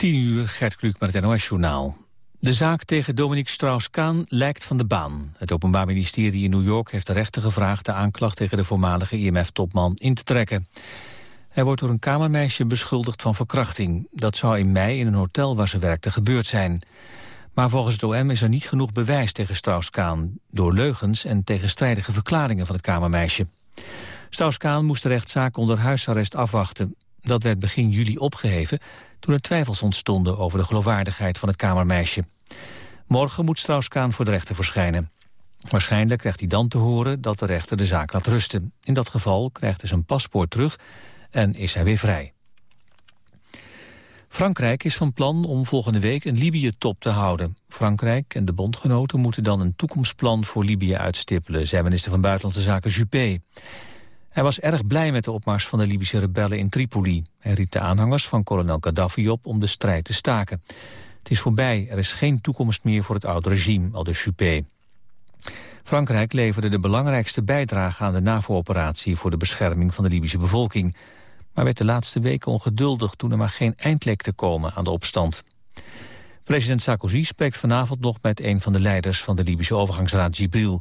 10 uur, Gert Kluk met het NOS-journaal. De zaak tegen Dominique Strauss-Kaan lijkt van de baan. Het Openbaar Ministerie in New York heeft de rechter gevraagd... de aanklacht tegen de voormalige IMF-topman in te trekken. Hij wordt door een kamermeisje beschuldigd van verkrachting. Dat zou in mei in een hotel waar ze werkte gebeurd zijn. Maar volgens het OM is er niet genoeg bewijs tegen Strauss-Kaan... door leugens en tegenstrijdige verklaringen van het kamermeisje. Strauss-Kaan moest de rechtszaak onder huisarrest afwachten. Dat werd begin juli opgeheven toen er twijfels ontstonden over de geloofwaardigheid van het kamermeisje. Morgen moet Strauss-Kaan voor de rechter verschijnen. Waarschijnlijk krijgt hij dan te horen dat de rechter de zaak laat rusten. In dat geval krijgt hij zijn paspoort terug en is hij weer vrij. Frankrijk is van plan om volgende week een Libië-top te houden. Frankrijk en de bondgenoten moeten dan een toekomstplan voor Libië uitstippelen, zei minister van Buitenlandse Zaken Juppé. Hij was erg blij met de opmars van de Libische rebellen in Tripoli. Hij riep de aanhangers van kolonel Gaddafi op om de strijd te staken. Het is voorbij, er is geen toekomst meer voor het oude regime, al de Juppé. Frankrijk leverde de belangrijkste bijdrage aan de NAVO-operatie... voor de bescherming van de Libische bevolking. Maar werd de laatste weken ongeduldig toen er maar geen eind leek te komen aan de opstand. President Sarkozy spreekt vanavond nog met een van de leiders van de Libische overgangsraad Gibril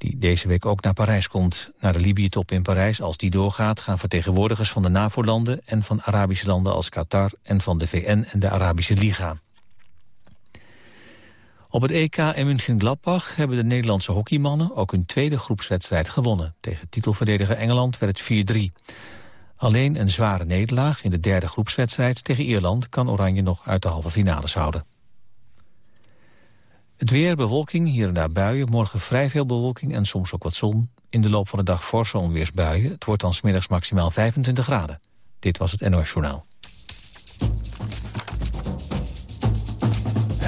die deze week ook naar Parijs komt. Naar de Libië-top in Parijs. Als die doorgaat gaan vertegenwoordigers van de NAVO-landen... en van Arabische landen als Qatar en van de VN en de Arabische Liga. Op het EK in München-Gladbach hebben de Nederlandse hockeymannen... ook hun tweede groepswedstrijd gewonnen. Tegen titelverdediger Engeland werd het 4-3. Alleen een zware nederlaag in de derde groepswedstrijd tegen Ierland... kan Oranje nog uit de halve finales houden. Het weer, bewolking, hier en daar buien. Morgen vrij veel bewolking en soms ook wat zon. In de loop van de dag forse onweersbuien. Het wordt dan smiddags maximaal 25 graden. Dit was het NOS Journaal.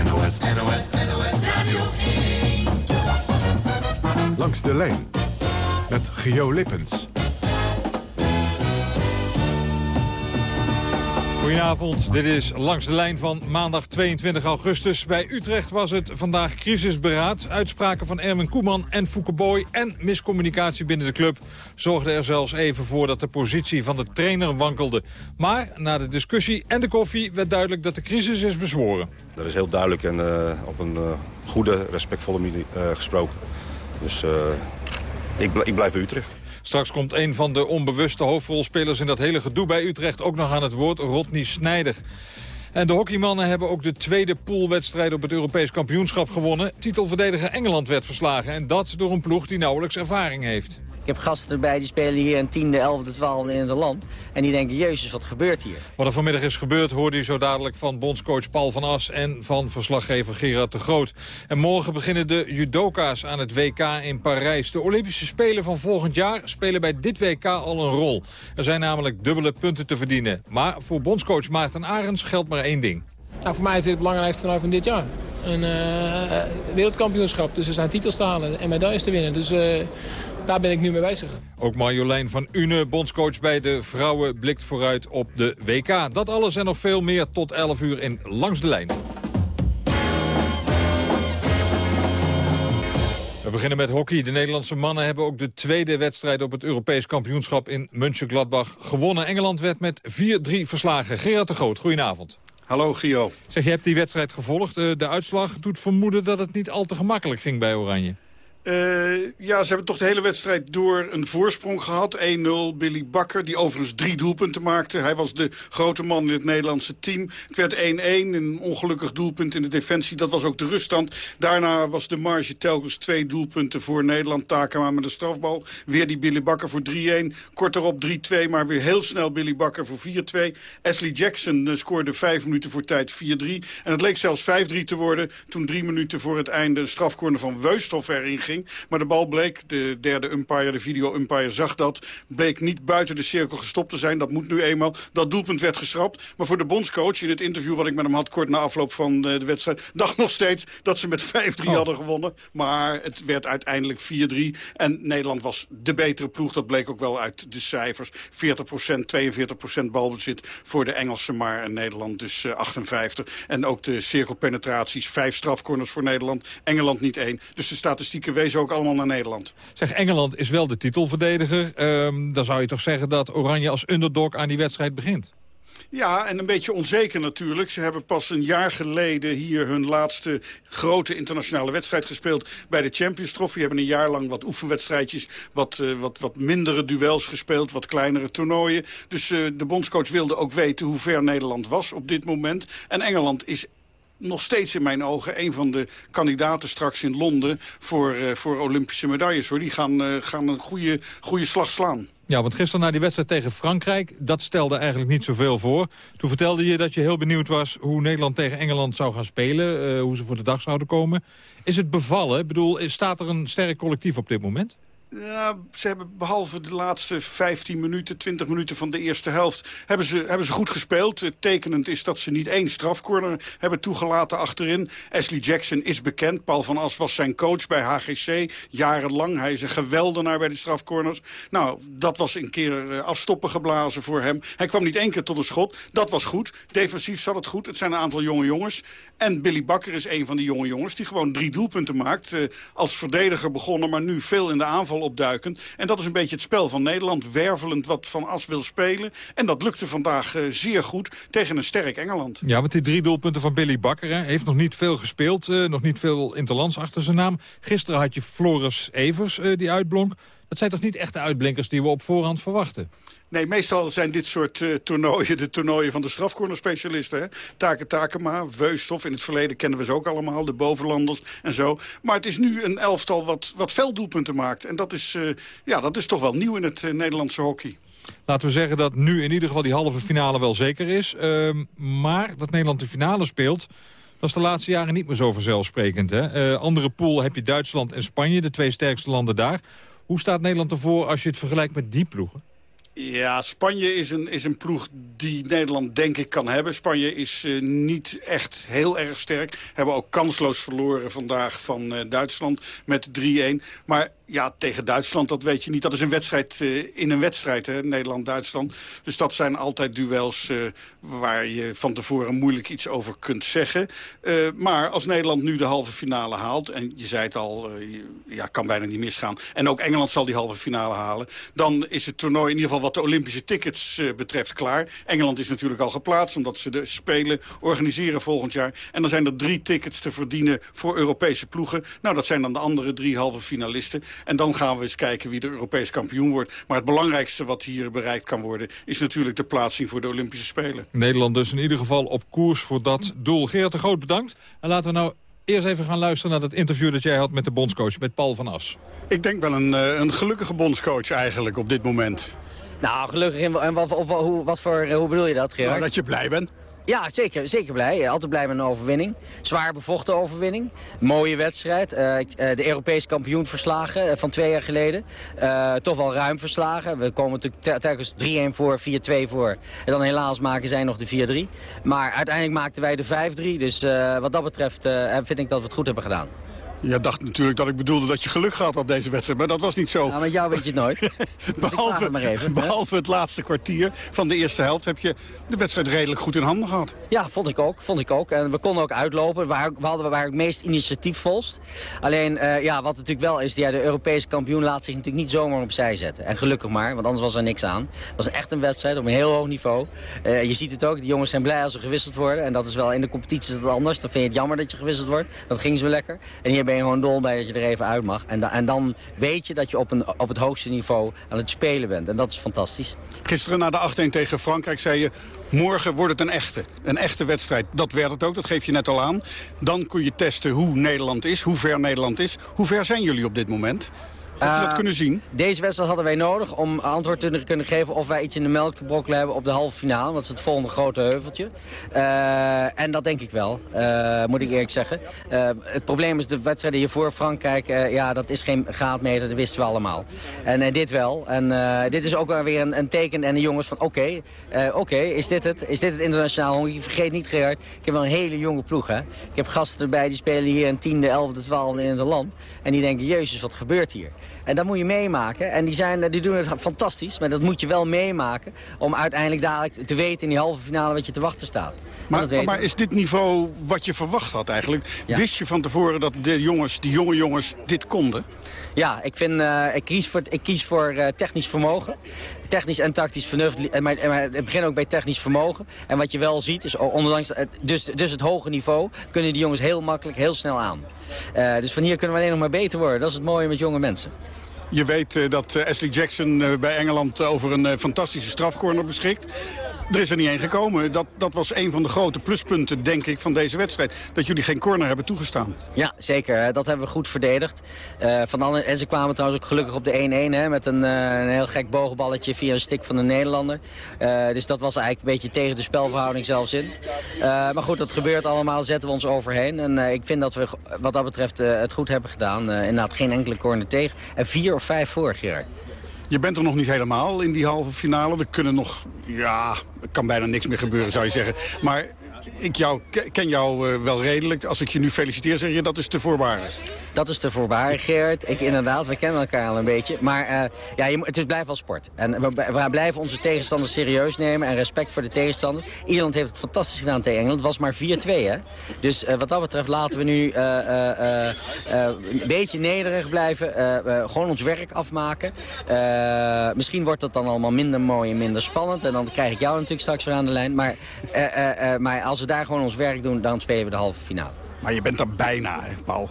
NOS, NOS, NOS Radio 1. Langs de lijn met Geo Lippens. Goedenavond, dit is Langs de Lijn van maandag 22 augustus. Bij Utrecht was het vandaag crisisberaad. Uitspraken van Erwin Koeman en Fouke Boy en miscommunicatie binnen de club... zorgden er zelfs even voor dat de positie van de trainer wankelde. Maar na de discussie en de koffie werd duidelijk dat de crisis is bezworen. Dat is heel duidelijk en uh, op een uh, goede, respectvolle manier uh, gesproken. Dus ik, ik blijf bij Utrecht. Straks komt een van de onbewuste hoofdrolspelers in dat hele gedoe bij Utrecht ook nog aan het woord, Rodney Snijder. En de hockeymannen hebben ook de tweede poolwedstrijd op het Europees kampioenschap gewonnen. Titelverdediger Engeland werd verslagen en dat door een ploeg die nauwelijks ervaring heeft. Ik heb gasten erbij die spelen hier een tiende, elfde, twaalfde in het land. En die denken, jezus, wat gebeurt hier? Wat er vanmiddag is gebeurd hoorde u zo dadelijk van bondscoach Paul van As... en van verslaggever Gerard de Groot. En morgen beginnen de judoka's aan het WK in Parijs. De Olympische Spelen van volgend jaar spelen bij dit WK al een rol. Er zijn namelijk dubbele punten te verdienen. Maar voor bondscoach Maarten Arends geldt maar één ding. Nou, voor mij is dit het belangrijkste toernooi van dit jaar. Een uh, wereldkampioenschap, dus er zijn titels te halen en medailles te winnen. Dus uh, daar ben ik nu mee bezig. Ook Marjolein van Une, bondscoach bij de vrouwen, blikt vooruit op de WK. Dat alles en nog veel meer tot 11 uur in Langs de Lijn. We beginnen met hockey. De Nederlandse mannen hebben ook de tweede wedstrijd op het Europees kampioenschap in Mönchengladbach gewonnen. Engeland werd met 4-3 verslagen. Gerard de Groot, goedenavond. Hallo Gio. Zeg, je hebt die wedstrijd gevolgd. Eh, de uitslag doet vermoeden dat het niet al te gemakkelijk ging bij Oranje. Uh, ja, ze hebben toch de hele wedstrijd door een voorsprong gehad. 1-0, Billy Bakker, die overigens drie doelpunten maakte. Hij was de grote man in het Nederlandse team. Het werd 1-1, een ongelukkig doelpunt in de defensie. Dat was ook de ruststand. Daarna was de marge telkens twee doelpunten voor Nederland. Takema met de strafbal. Weer die Billy Bakker voor 3-1. Kort erop 3-2, maar weer heel snel Billy Bakker voor 4-2. Ashley Jackson uh, scoorde vijf minuten voor tijd 4-3. En het leek zelfs 5-3 te worden toen drie minuten voor het einde... een strafcorner van Weusthof erin ging. Maar de bal bleek, de derde umpire, de video-umpire zag dat... bleek niet buiten de cirkel gestopt te zijn. Dat moet nu eenmaal. Dat doelpunt werd geschrapt. Maar voor de bondscoach, in het interview wat ik met hem had... kort na afloop van de wedstrijd, dacht nog steeds... dat ze met 5-3 hadden gewonnen. Maar het werd uiteindelijk 4-3. En Nederland was de betere ploeg. Dat bleek ook wel uit de cijfers. 40% 42% balbezit voor de Engelsen. Maar Nederland dus 58. Eh, en ook de cirkelpenetraties. Vijf strafcorners voor Nederland. Engeland niet één. Dus de statistieken wezen ook allemaal naar Nederland. Zeg, Engeland is wel de titelverdediger. Um, dan zou je toch zeggen dat Oranje als underdog aan die wedstrijd begint? Ja, en een beetje onzeker natuurlijk. Ze hebben pas een jaar geleden hier hun laatste grote internationale wedstrijd gespeeld bij de Champions Trophy. Hebben een jaar lang wat oefenwedstrijdjes, wat, uh, wat, wat mindere duels gespeeld, wat kleinere toernooien. Dus uh, de bondscoach wilde ook weten hoe ver Nederland was op dit moment. En Engeland is nog steeds in mijn ogen een van de kandidaten straks in Londen voor, uh, voor Olympische medailles. Hoor. Die gaan, uh, gaan een goede, goede slag slaan. Ja, want gisteren na die wedstrijd tegen Frankrijk, dat stelde eigenlijk niet zoveel voor. Toen vertelde je dat je heel benieuwd was hoe Nederland tegen Engeland zou gaan spelen. Uh, hoe ze voor de dag zouden komen. Is het bevallen? Ik bedoel, staat er een sterk collectief op dit moment? Ja, ze hebben behalve de laatste 15 minuten, 20 minuten van de eerste helft... hebben ze, hebben ze goed gespeeld. Tekenend is dat ze niet één strafcorner hebben toegelaten achterin. Ashley Jackson is bekend. Paul van As was zijn coach bij HGC jarenlang. Hij is een geweldenaar bij de strafcorners. Nou, dat was een keer afstoppen geblazen voor hem. Hij kwam niet één keer tot een schot. Dat was goed. Defensief zat het goed. Het zijn een aantal jonge jongens. En Billy Bakker is een van die jonge jongens... die gewoon drie doelpunten maakt. als verdediger begonnen, maar nu veel in de aanval opduiken. En dat is een beetje het spel van Nederland. Wervelend wat Van As wil spelen. En dat lukte vandaag uh, zeer goed tegen een sterk Engeland. Ja, want die drie doelpunten van Billy Bakker heeft nog niet veel gespeeld. Uh, nog niet veel interlands achter zijn naam. Gisteren had je Floris Evers uh, die uitblonk. Dat zijn toch niet echte uitblinkers die we op voorhand verwachten? Nee, meestal zijn dit soort uh, toernooien de toernooien van de strafcornerspecialisten. Hè? Taken Takema, Weusthof, in het verleden kennen we ze ook allemaal, de bovenlanders en zo. Maar het is nu een elftal wat, wat veel doelpunten maakt. En dat is, uh, ja, dat is toch wel nieuw in het uh, Nederlandse hockey. Laten we zeggen dat nu in ieder geval die halve finale wel zeker is. Uh, maar dat Nederland de finale speelt... Dat is de laatste jaren niet meer zo vanzelfsprekend. Hè? andere pool heb je Duitsland en Spanje, de twee sterkste landen daar. Hoe staat Nederland ervoor als je het vergelijkt met die ploegen? Ja, Spanje is een, is een ploeg die Nederland denk ik kan hebben. Spanje is uh, niet echt heel erg sterk. Hebben ook kansloos verloren vandaag van uh, Duitsland met 3-1. Maar ja, tegen Duitsland, dat weet je niet. Dat is een wedstrijd uh, in een wedstrijd, Nederland-Duitsland. Dus dat zijn altijd duels uh, waar je van tevoren moeilijk iets over kunt zeggen. Uh, maar als Nederland nu de halve finale haalt... en je zei het al, ja, kan bijna niet misgaan... en ook Engeland zal die halve finale halen... dan is het toernooi in ieder geval wat de Olympische tickets betreft klaar. Engeland is natuurlijk al geplaatst, omdat ze de Spelen organiseren volgend jaar. En dan zijn er drie tickets te verdienen voor Europese ploegen. Nou, dat zijn dan de andere drie halve finalisten... En dan gaan we eens kijken wie de Europees kampioen wordt. Maar het belangrijkste wat hier bereikt kan worden... is natuurlijk de plaatsing voor de Olympische Spelen. Nederland dus in ieder geval op koers voor dat doel. Gerard de Groot, bedankt. En laten we nou eerst even gaan luisteren naar het interview dat jij had met de bondscoach, met Paul van As. Ik denk wel een, een gelukkige bondscoach eigenlijk op dit moment. Nou, gelukkig. En wat, of, hoe, wat voor, hoe bedoel je dat, Gerard? Nou, dat je blij bent. Ja, zeker, zeker blij. Altijd blij met een overwinning. Zwaar bevochten overwinning. Mooie wedstrijd. Uh, de Europese kampioen verslagen van twee jaar geleden. Uh, toch wel ruim verslagen. We komen natuurlijk telkens 3-1 voor, 4-2 voor. En dan helaas maken zij nog de 4-3. Maar uiteindelijk maakten wij de 5-3. Dus uh, wat dat betreft vind ik dat we het goed hebben gedaan. Je dacht natuurlijk dat ik bedoelde dat je geluk gehad had deze wedstrijd. Maar dat was niet zo. Ja, met jou weet je het nooit. dus behalve, het even, behalve het laatste kwartier van de eerste helft heb je de wedstrijd redelijk goed in handen gehad. Ja, vond ik ook. Vond ik ook. En we konden ook uitlopen. We, hadden, we waren het meest initiatiefvolst. Alleen, uh, ja, wat natuurlijk wel is, ja, de Europese kampioen laat zich natuurlijk niet zomaar opzij zetten. En gelukkig maar, want anders was er niks aan. Het was echt een wedstrijd op een heel hoog niveau. Uh, je ziet het ook, de jongens zijn blij als ze gewisseld worden. En dat is wel in de competitie dat anders. Dan vind je het jammer dat je gewisseld wordt. Dat ging zo lekker. En hier ben je gewoon dol bij dat je er even uit mag. En, en dan weet je dat je op, een, op het hoogste niveau aan het spelen bent. En dat is fantastisch. Gisteren na de 8-1 tegen Frankrijk zei je... morgen wordt het een echte. Een echte wedstrijd. Dat werd het ook, dat geef je net al aan. Dan kun je testen hoe Nederland is, hoe ver Nederland is. Hoe ver zijn jullie op dit moment? Heb je dat uh, kunnen zien? Deze wedstrijd hadden wij nodig om antwoord te kunnen geven of wij iets in de melk te brokkelen hebben op de halve finale. Dat is het volgende grote heuveltje. Uh, en dat denk ik wel, uh, moet ik eerlijk zeggen. het probleem is de wedstrijden hiervoor Frankrijk, ja dat is geen graadmeter, dat wisten we allemaal. En dit wel. En dit is ook weer een, een, teken en de jongens van oké, okay, oké, okay, is dit het? Is dit het internationaal honkje? Vergeet niet Gerard, ik heb wel een hele jonge ploeg hè. Ik heb gasten erbij die spelen hier een tiende, elfde, twaalfde in het land. En die denken, jezus wat gebeurt hier? En dat moet je meemaken. En die, zijn, die doen het fantastisch. Maar dat moet je wel meemaken. Om uiteindelijk dadelijk te weten in die halve finale wat je te wachten staat. Maar, maar, maar is dit niveau wat je verwacht had eigenlijk? Ja. Wist je van tevoren dat de jongens, die jonge jongens dit konden? Ja, ik, vind, uh, ik kies voor, ik kies voor uh, technisch vermogen technisch en tactisch vernuft. Maar, maar het begint ook bij technisch vermogen. En wat je wel ziet, is ondanks dus, dus het hoge niveau... kunnen die jongens heel makkelijk, heel snel aan. dus van hier kunnen we alleen nog maar beter worden. Dat is het mooie met jonge mensen. Je weet dat Ashley Jackson bij Engeland over een fantastische strafcorner beschikt. Er is er niet één gekomen. Dat, dat was een van de grote pluspunten, denk ik, van deze wedstrijd. Dat jullie geen corner hebben toegestaan. Ja, zeker. Dat hebben we goed verdedigd. Uh, van alle, en ze kwamen trouwens ook gelukkig op de 1-1 met een, uh, een, heel gek boogballetje via een stik van de Nederlander. Uh, dus dat was eigenlijk een beetje tegen de spelverhouding zelfs in. maar goed, dat gebeurt allemaal, zetten we ons overheen. En ik vind dat we wat dat betreft het goed hebben gedaan. inderdaad geen enkele corner tegen. En vier of vijf voor, Gerard. Je bent er nog niet helemaal in die halve finale. Er kunnen nog, ja, kan bijna niks meer gebeuren zou je zeggen. Maar ik jou, ken jou uh, wel redelijk. Als ik je nu feliciteer, zeg je dat is te voorbarig. Dat is te voorbaar, Geert. Ik, inderdaad, we kennen elkaar al een beetje. Maar uh, ja, je, het is blijft wel sport. En we, we, blijven onze tegenstanders serieus nemen en respect voor de tegenstander. Ierland heeft het fantastisch gedaan tegen Engeland. Het was maar 4-2, hè. Dus uh, wat dat betreft laten we nu een beetje nederig blijven. gewoon ons werk afmaken. misschien wordt het dan allemaal minder mooi en minder spannend. En dan krijg ik jou natuurlijk straks weer aan de lijn. Maar, maar als we daar gewoon ons werk doen, dan spelen we de halve finale. Maar je bent er bijna, Paul.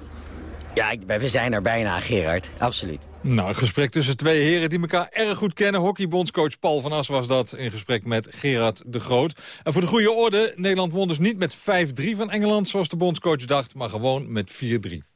Ja, we zijn er bijna, Gerard. Absoluut. Nou, een gesprek tussen twee heren die elkaar erg goed kennen. Hockeybondscoach Paul van As was dat in gesprek met Gerard de Groot. En voor de goede orde, Nederland won dus niet met 5-3 van Engeland... zoals de bondscoach dacht, maar gewoon met 4-3.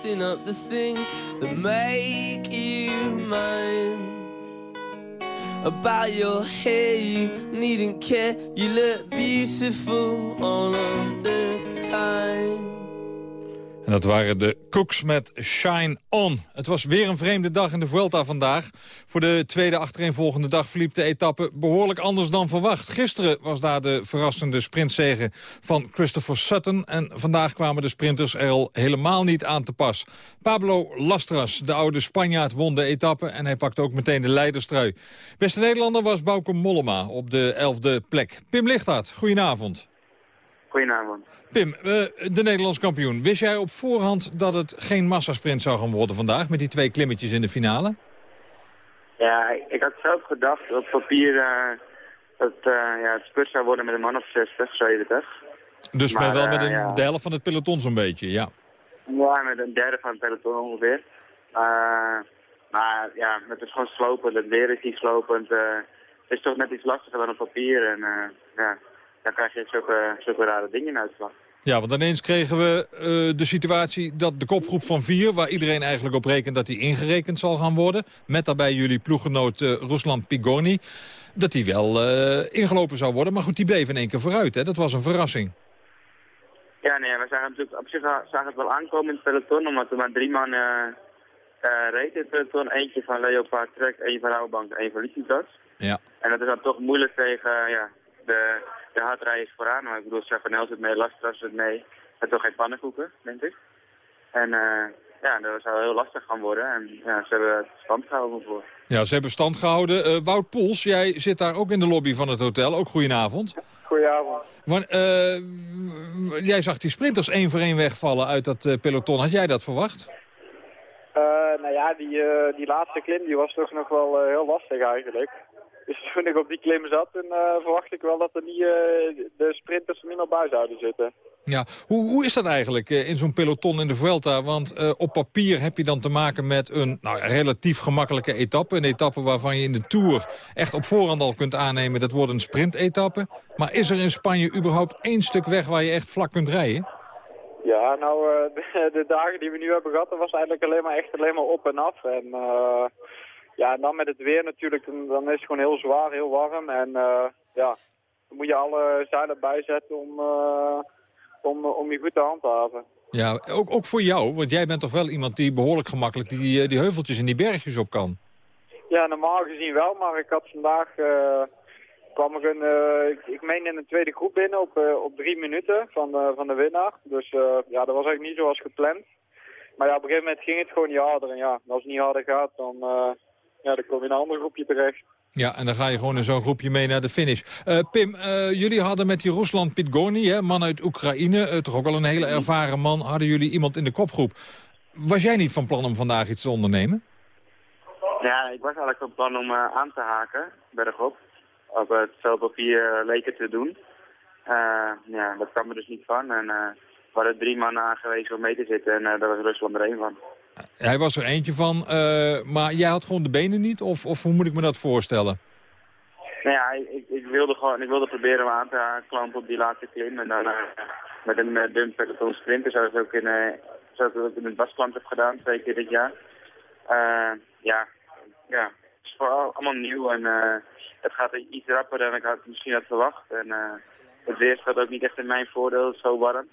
Up the things that make you mine. About your hair, you needn't care. You look beautiful all of the time. En dat waren de Cooks met Shine On. Het was weer een vreemde dag in de Vuelta vandaag. Voor de tweede achtereenvolgende dag verliep de etappe behoorlijk anders dan verwacht. Gisteren was daar de verrassende sprintzege van Christopher Sutton. En vandaag kwamen de sprinters er al helemaal niet aan te pas. Pablo Lastras, de oude Spanjaard, won de etappe en hij pakte ook meteen de leiderstrui. Beste Nederlander was Bauke Mollema op de elfde plek. Pim Lichthart, goedenavond. Goedenavond. Pim, eh, de Nederlands kampioen. Wist jij op voorhand dat het geen massasprint zou gaan worden vandaag... met die twee klimmetjes in de finale? Ja, ik had zelf gedacht op papier uh, dat uh, ja, het spurt zou worden met een man of 60, 70. Dus maar, wel met een ja. de helft van het peloton zo'n beetje, ja. Ja, met een derde van het peloton ongeveer. maar ja, het is gewoon slopend, het weer is niet slopend. het is toch net iets lastiger dan op papier en ja dan krijg je zulke, zulke rare dingen in uitslag. Ja, want ineens kregen we uh, de situatie dat de kopgroep van vier... waar iedereen eigenlijk op rekent dat die ingerekend zal gaan worden... met daarbij jullie ploeggenoot uh, Rusland Pigorni... dat die wel uh, ingelopen zou worden. Maar goed, die bleef in één keer vooruit. Hè? Dat was een verrassing. Ja, nee, we zagen natuurlijk op zich zagen het wel aankomen in het peloton... omdat er maar drie man reed in het peloton. Eentje van Leopard Trek, één van Rouwbank en één van Licitas. Ja. En dat is dan toch moeilijk tegen ja, de de hardrij is vooraan. Maar ik bedoel, Chavanel zit mee, Lastras zit mee. Het toch geen pannenkoeken, denk ik. En uh, ja, dat zou heel lastig gaan worden. En ja, ze hebben stand gehouden voor. Ja, ze hebben stand gehouden. Uh, Wout Poels, jij zit daar ook in de lobby van het hotel. Ook goedenavond. Goedenavond. Want, uh, jij zag die sprinters één voor één wegvallen uit dat peloton. Had jij dat verwacht? nou ja, die, die laatste klim die was toch nog wel heel lastig eigenlijk. Dus toen ik op die klim zat, toen uh, verwacht ik wel dat er niet, uh, de sprinters er niet meer bij zouden zitten. Ja, hoe, hoe is dat eigenlijk uh, in zo'n peloton in de Vuelta? Want op papier heb je dan te maken met een nou, relatief gemakkelijke etappe. Een etappe waarvan je in de Tour echt op voorhand al kunt aannemen... dat wordt een sprintetappe. Maar is er in Spanje überhaupt één stuk weg waar je echt vlak kunt rijden? Ja, nou, de, de, dagen die we nu hebben gehad, dat was eigenlijk alleen maar echt alleen maar op en af. En ja, en dan met het weer natuurlijk, dan is het gewoon heel zwaar, heel warm. En uh, ja, dan moet je alle zeilen bijzetten om, uh, om, om je goed te handhaven. Ja, ook, ook voor jou, want jij bent toch wel iemand die behoorlijk gemakkelijk die, die heuveltjes en die bergjes op kan? Ja, normaal gezien wel, maar ik had vandaag... Uh, kwam ik, een, ik, ik meen in een tweede groep binnen op, op drie minuten van, uh, van de winnaar. Dus ja, dat was eigenlijk niet zoals gepland. Maar ja, op een gegeven moment ging het gewoon niet harder. En ja, als het niet harder gaat, dan, ja, dan kom je in een ander groepje terecht. Ja, en dan ga je gewoon in zo'n groepje mee naar de finish. Uh, Pim, uh, jullie hadden met die Rusland Pitgorny, hè, man uit Oekraïne... Uh, toch ook wel een hele ervaren man, hadden jullie iemand in de kopgroep. Was jij niet van plan om vandaag iets te ondernemen? Ja, ik was eigenlijk van plan om aan te haken, bergop. Op het veldpapier leek het te doen. ja, dat kwam er dus niet van. En we hadden drie mannen aangewezen om mee te zitten en daar was Rusland er één van. Hij was er eentje van, uh, maar jij had gewoon de benen niet? Of, of hoe moet ik me dat voorstellen? Nou ja, ik, ik, wilde gewoon, ik wilde proberen me aan te klampen op die laatste klim. En dan uh, met een uh, dun peloton sprinten, zoals ook in, uh, zoals ik in het Baskeland heb gedaan, twee keer dit jaar. ja, ja, het is vooral allemaal nieuw en het gaat iets rapper dan ik had misschien had verwacht. En het weer staat ook niet echt in mijn voordeel, zo warm.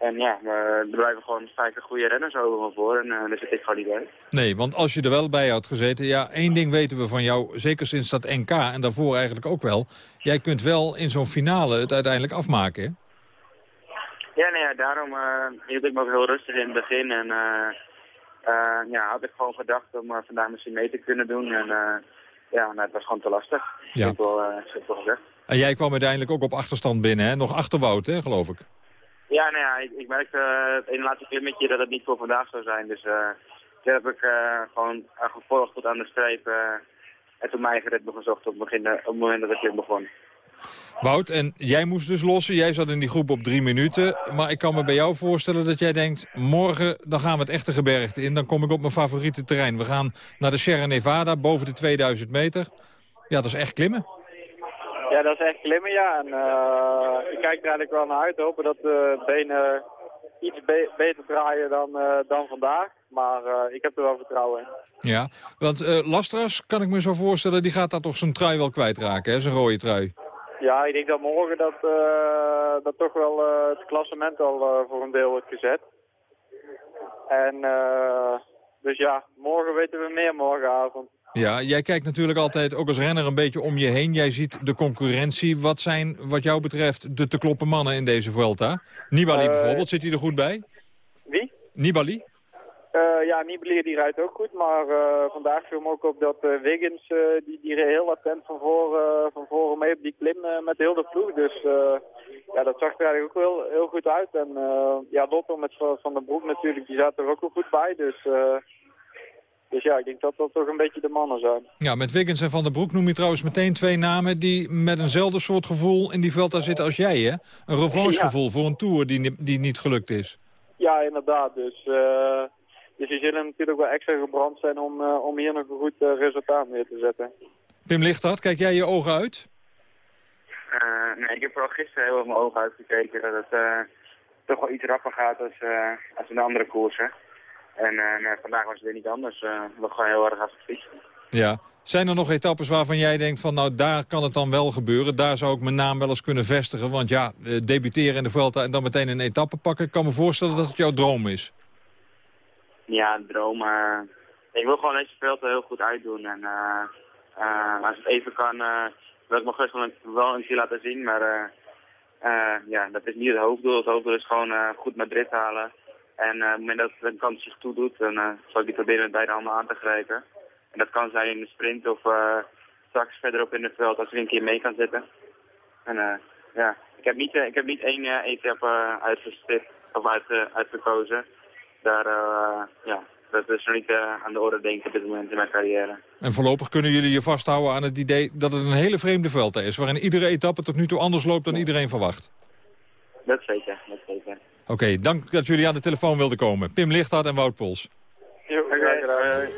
En ja, er blijven gewoon vijf goede renners over voor en uh, daar zit ik gewoon niet bij. Nee, want als je er wel bij had gezeten, ja, één ding weten we van jou, zeker sinds dat NK en daarvoor eigenlijk ook wel. Jij kunt wel in zo'n finale het uiteindelijk afmaken, hè? Ja, nee, ja, daarom uh, hield ik me ook heel rustig in het begin en uh, ja, had ik gewoon gedacht om vandaag misschien mee te kunnen doen. En ja, nou, het was gewoon te lastig. Ja. Simpel, simpel gezegd. En jij kwam uiteindelijk ook op achterstand binnen, hè? Nog achterwoud, hè, geloof ik? Ja, nou ja, ik, ik merkte uh, het ene laatste klimmetje dat het niet voor vandaag zou zijn. Dus uh, toen heb ik uh, gewoon gevolgd tot aan de streep en toen mijn ritme gezocht op, begin, op het moment dat ik begon. Wout, en jij moest dus lossen. Jij zat in die groep op drie minuten. Maar ik kan me bij jou voorstellen dat jij denkt... morgen dan gaan we het echte gebergte in. Dan kom ik op mijn favoriete terrein. We gaan naar de Sierra Nevada, boven de 2000 meter. Ja, dat is echt klimmen. Ja, dat is echt klimmen, ja. En uh, ik kijk er eigenlijk wel naar uit. Hopen dat de benen iets be beter draaien dan, uh, dan vandaag. Maar uh, ik heb er wel vertrouwen in. Ja, want Lastras, kan ik me zo voorstellen, die gaat daar toch zijn trui wel kwijtraken, hè? Zijn rode trui. Ja, ik denk dat morgen dat, dat toch wel het klassement al voor een deel wordt gezet. En eh, dus ja, morgen weten we meer morgenavond. Ja, jij kijkt natuurlijk altijd ook als renner een beetje om je heen. Jij ziet de concurrentie. Wat zijn wat jou betreft de te kloppen mannen in deze Vuelta? Nibali Eh, bijvoorbeeld, zit hij er goed bij? Wie? Nibali? Eh, ja, Nibali die rijdt ook goed, maar eh, vandaag viel me ook op dat eh, Wiggins, die, die reed heel attent van voren, van voren mee op die klim met heel de ploeg. Dus ja, dat zag er eigenlijk ook heel, heel goed uit. En ja, Lotto met Van den Broek natuurlijk, die zaten er ook wel goed bij. Dus, dus ja, ik denk dat dat toch een beetje de mannen zijn. Ja, met Wiggins en Van der Broek noem je trouwens meteen twee namen... die met eenzelfde soort gevoel in die Vuelta zitten als jij, hè? Een revanchegevoel voor een Tour die, die niet gelukt is. Ja, inderdaad. Dus, eh, dus die zullen natuurlijk wel extra gebrand zijn om, eh, om hier nog een goed eh, resultaat neer te zetten. Pim Lichthart, kijk jij je ogen uit? Eh, nee, ik heb vooral gisteren heel erg mijn ogen uitgekeken dat het eh, toch wel iets rapper gaat als, eh, als in de andere koersen. En eh, vandaag was het weer niet anders. Eh we gewoon heel erg hard fietsen. Ja. Zijn er nog etappes waarvan jij denkt van nou daar kan het dan wel gebeuren. Daar zou ik mijn naam wel eens kunnen vestigen. Want ja, eh, debuteren in de Vuelta en dan meteen een etappe pakken. Ik kan me voorstellen dat het jouw droom is. Ja, droom. ik wil gewoon deze veld heel goed uitdoen. En als het even kan, wil ik me gerust wel een, keer laten zien. Maar ja, dat is niet het hoofddoel. Het hoofddoel is gewoon goed Madrid halen. En eh, op het moment dat de kans zich toedoet, dan eh, zal ik die proberen met beide handen aan te grijpen. En dat kan zijn in de sprint of eh, straks verderop in het veld als ik een keer mee kan zitten. En ja, ik heb niet, ik heb niet één etappe uitgestipt of uitge- uitgekozen. Daar, ja, dat is nog niet aan de orde denk ik op dit moment in mijn carrière. En voorlopig kunnen jullie je vasthouden aan het idee dat het een hele vreemde Vuelta is. Waarin iedere etappe tot nu toe anders loopt dan iedereen verwacht. Dat zeker, Oké, dank dat jullie aan de telefoon wilden komen. Pim Lichthart en Wout Pols. Jo, graag gedaan.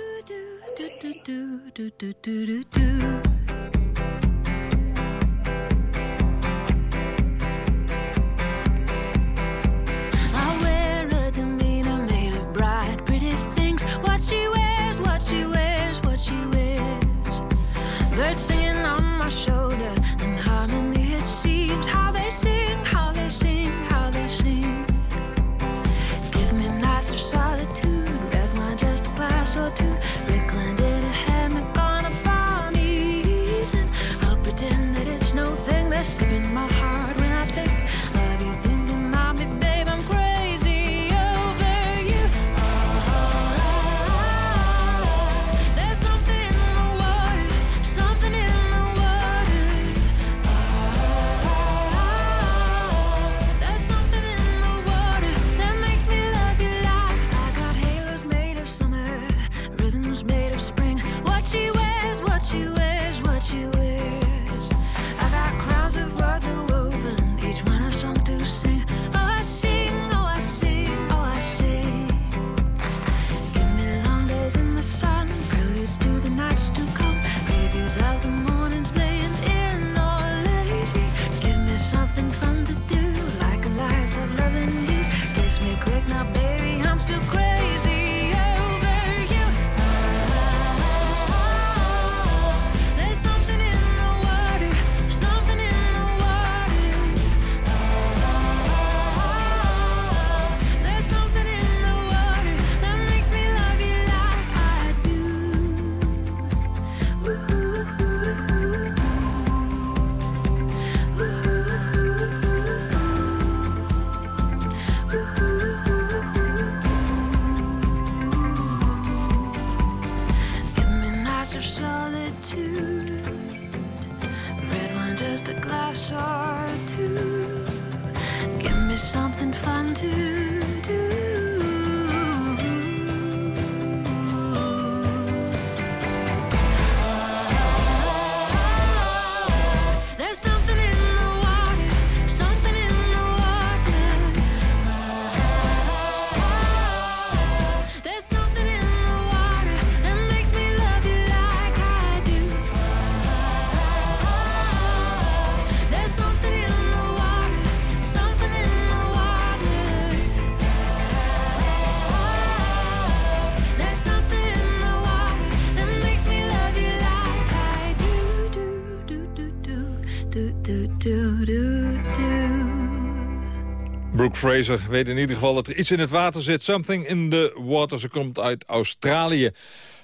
Brooke Fraser weet in ieder geval dat er iets in het water zit. Something in the water. Ze komt uit Australië.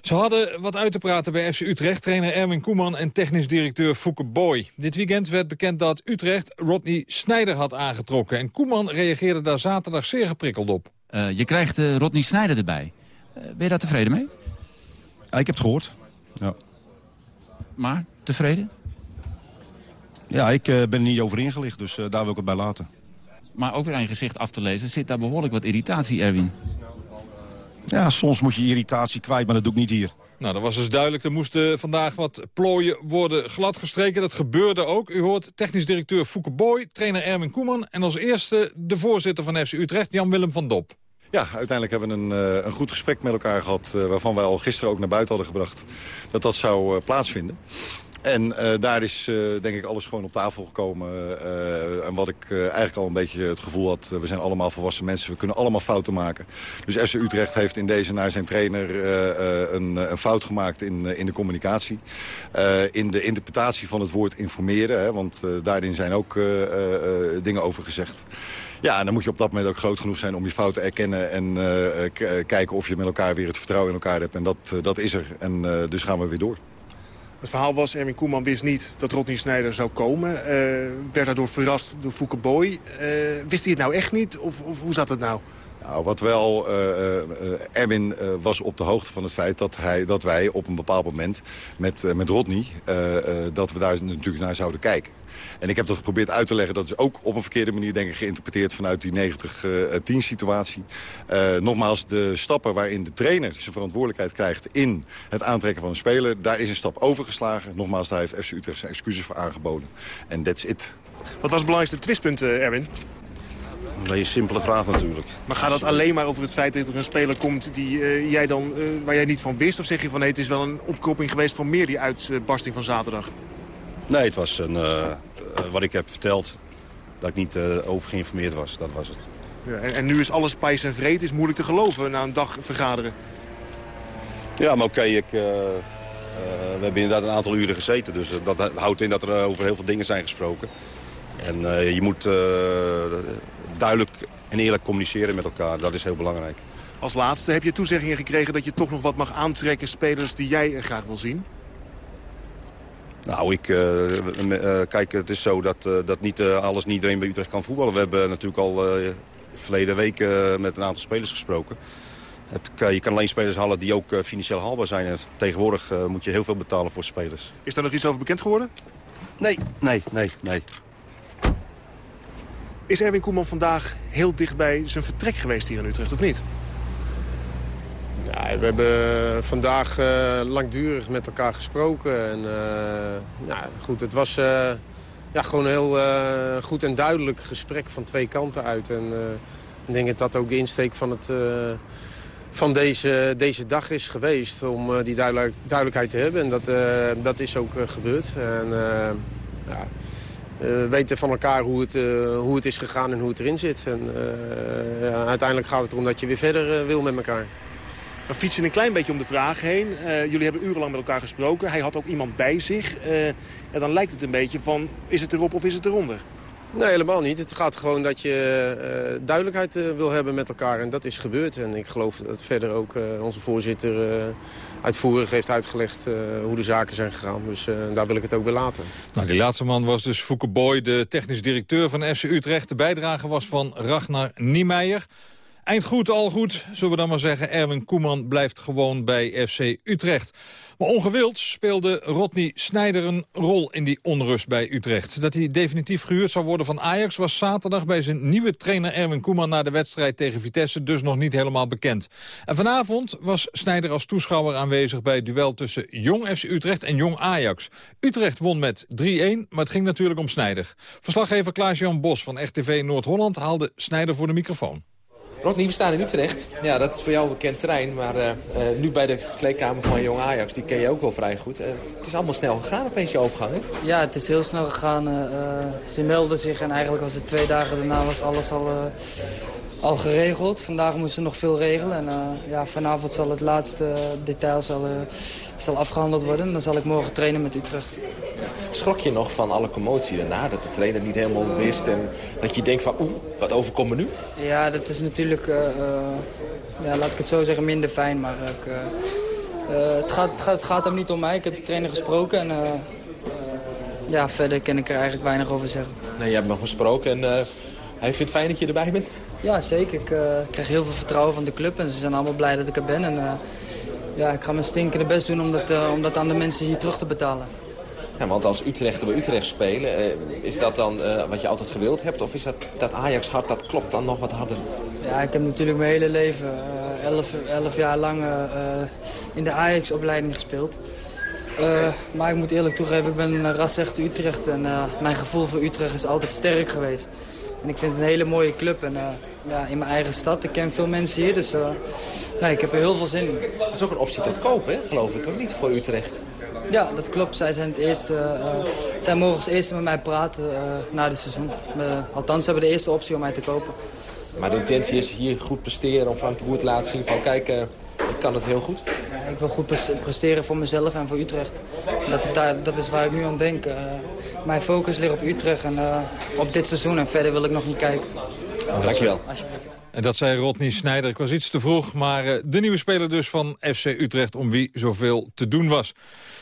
Ze hadden wat uit te praten bij FC Utrecht. Trainer Erwin Koeman en technisch directeur Fouke Boy. Dit weekend werd bekend dat Utrecht Rodney Snijder had aangetrokken. En Koeman reageerde daar zaterdag zeer geprikkeld op. Uh, je krijgt uh, Rodney Snijder erbij. Uh, ben je daar tevreden mee? Ja, ik heb het gehoord. Ja. Maar tevreden? Ja, ik ben er niet over ingelicht, dus daar wil ik het bij laten. Maar over aan je gezicht af te lezen zit daar behoorlijk wat irritatie, Erwin. Ja, soms moet je irritatie kwijt, maar dat doe ik niet hier. Nou, dat was dus duidelijk. Er moesten vandaag wat plooien worden gladgestreken. Dat gebeurde ook. U hoort technisch directeur Fouke Boy, trainer Erwin Koeman... en als eerste de voorzitter van FC Utrecht, Jan-Willem van Dop. Ja, uiteindelijk hebben we een, een goed gesprek met elkaar gehad... waarvan wij al gisteren ook naar buiten hadden gebracht... dat dat zou plaatsvinden. En uh, daar is uh, denk ik alles gewoon op tafel gekomen. Uh, en wat ik eigenlijk al een beetje het gevoel had... we zijn allemaal volwassen mensen, we kunnen allemaal fouten maken. Dus FC Utrecht heeft in deze naar zijn trainer een, een, fout gemaakt in, in de communicatie. in de interpretatie van het woord informeren. Hè, want daarin zijn ook dingen over gezegd. Ja, en dan moet je op dat moment ook groot genoeg zijn om je fouten te erkennen... en kijken of je met elkaar weer het vertrouwen in elkaar hebt. En dat, dat is er. En dus gaan we weer door. Het verhaal was, Erwin Koeman wist niet dat Rodney Snijder zou komen. Uh, werd daardoor verrast door Fouke Boy. Uh, wist hij het nou echt niet? Of, of hoe zat het nou? Nou, wat wel, uh, uh, Erwin uh, was op de hoogte van het feit dat, hij, dat wij op een bepaald moment met, met Rodney... dat we daar natuurlijk naar zouden kijken. En ik heb dat geprobeerd uit te leggen. Dat is ook op een verkeerde manier denk ik geïnterpreteerd vanuit die 90-10 situatie. nogmaals, de stappen waarin de trainer zijn verantwoordelijkheid krijgt in het aantrekken van een speler... daar is een stap overgeslagen. Nogmaals, daar heeft FC Utrecht zijn excuses voor aangeboden. En that's it. Wat was het belangrijkste twistpunt, Erwin? Dat is een simpele vraag natuurlijk. Maar gaat het alleen maar over het feit dat er een speler komt die, uh, jij dan, uh, waar jij niet van wist? Of zeg je van nee, het is wel een opkropping geweest van meer die uitbarsting van zaterdag? Nee, het was een, uh, wat ik heb verteld, dat ik niet over geïnformeerd was. Dat was het. Ja, en, en, nu is alles pijs en vreed. Is moeilijk te geloven na een dag vergaderen. Ja, maar oké, okay, we hebben inderdaad een aantal uren gezeten. Dus dat houdt in dat er over heel veel dingen zijn gesproken. En je moet duidelijk en eerlijk communiceren met elkaar. Dat is heel belangrijk. Als laatste, heb je toezeggingen gekregen dat je toch nog wat mag aantrekken... spelers die jij graag wil zien? Nou, ik, uh, uh, kijk, het is zo dat, uh, dat niet alles niet iedereen bij Utrecht kan voetballen. We hebben natuurlijk al verleden week met een aantal spelers gesproken. Het, je kan alleen spelers halen die ook financieel haalbaar zijn. En tegenwoordig moet je heel veel betalen voor spelers. Is daar nog iets over bekend geworden? Nee, nee, nee, nee. Is Erwin Koeman vandaag heel dicht bij zijn vertrek geweest hier in Utrecht, of niet? We hebben vandaag uh, langdurig met elkaar gesproken. En, uh, ja, goed, het was uh, ja, gewoon een heel goed en duidelijk gesprek van twee kanten uit. En ik denk dat dat ook de insteek van, het, van deze, deze dag is geweest. Om die duidelijk, duidelijkheid te hebben. En dat, dat is ook gebeurd. En, ja, weten van elkaar hoe het, uh, hoe het is gegaan en hoe het erin zit. En, uh, ja, uiteindelijk gaat het erom dat je weer verder wil met elkaar. We fietsen een klein beetje om de vraag heen. jullie hebben urenlang met elkaar gesproken. Hij had ook iemand bij zich. en dan lijkt het een beetje van, is het erop of is het eronder? Nee, helemaal niet. Het gaat gewoon dat je uh, duidelijkheid uh, wil hebben met elkaar. En dat is gebeurd. En ik geloof dat verder ook uh, onze voorzitter uitvoerig heeft uitgelegd hoe de zaken zijn gegaan. Dus daar wil ik het ook bij laten. Nou, die laatste man was dus Fouke Boy, de technisch directeur van FC Utrecht. De bijdrage was van Ragnar Niemeyer. Eind goed, al goed, zullen we dan maar zeggen. Erwin Koeman blijft gewoon bij FC Utrecht. Maar ongewild speelde Rodney Snijder een rol in die onrust bij Utrecht. Dat hij definitief gehuurd zou worden van Ajax... was zaterdag bij zijn nieuwe trainer Erwin Koeman... na de wedstrijd tegen Vitesse dus nog niet helemaal bekend. En vanavond was Snijder als toeschouwer aanwezig... bij het duel tussen Jong FC Utrecht en Jong Ajax. Utrecht won met 3-1, maar het ging natuurlijk om Snijder. Verslaggever Klaas-Jan Bos van RTV Noord-Holland... haalde Snijder voor de microfoon. Rodney, we staan in Utrecht. Ja, dat is voor jou een bekend terrein. Maar uh, uh, nu bij de kleedkamer van Jong Ajax, die ken je ook wel vrij goed. Uh, het is allemaal snel gegaan opeens je overgang? Ja, het is heel snel gegaan. ze melden zich en eigenlijk was het twee dagen daarna was alles al al geregeld. Vandaag moesten we nog veel regelen. En eh, ja, vanavond zal het laatste detail zal, eh, zal afgehandeld worden. En dan zal ik morgen trainen met Utrecht. Schrok je nog van alle commotie daarna? Dat de trainer niet helemaal wist en dat je denkt van oeh, wat overkomt me nu? Ja, dat is natuurlijk, eh, eh, ja, laat ik het zo zeggen, minder fijn. Maar ik, eh, eh, het, gaat, het, gaat, het gaat hem niet om mij. Ik heb de trainer gesproken. En eh, eh, ja, verder kan ik er eigenlijk weinig over zeggen. Nee, je hebt nog gesproken en eh, hij vindt het fijn dat je erbij bent. Ja, zeker. Ik eh, krijg heel veel vertrouwen van de club. En ze zijn allemaal blij dat ik er ben. En eh, ja, ik ga mijn stinkende best doen om dat, eh, om dat aan de mensen hier terug te betalen. Ja, want als Utrecht bij Utrecht spelen, is dat dan wat je altijd gewild hebt? Of is dat, dat Ajax-hart, dat klopt dan nog wat harder? Ja, ik heb natuurlijk mijn hele leven, eh, elf, elf jaar lang, in de Ajax-opleiding gespeeld. Maar ik moet eerlijk toegeven, ik ben een ras echte Utrecht. En mijn gevoel voor Utrecht is altijd sterk geweest. En ik vind het een hele mooie club. En eh, ja, in mijn eigen stad, ik ken veel mensen hier. Dus eh, nee, ik heb er heel veel zin in. Dat is ook een optie tot koop, hè? geloof ik, ook niet voor Utrecht. Ja, dat klopt. Zij zijn het eerste. eh, zij mogen als eerste met mij praten eh, na dit seizoen. Eh, althans, ze hebben de eerste optie om mij te kopen. Maar de intentie is hier goed presteren om Frank de Boer te laten zien van kijk, eh, ik kan het heel goed. Ja, ik wil goed pres- presteren voor mezelf en voor Utrecht. Dat, dat is waar ik nu aan denk. Mijn focus ligt op Utrecht en eh, op dit seizoen. En verder wil ik nog niet kijken. Dankjewel. En dat zei Rodney Snijder. Ik was iets te vroeg, maar eh, de nieuwe speler dus van FC Utrecht... om wie zoveel te doen was.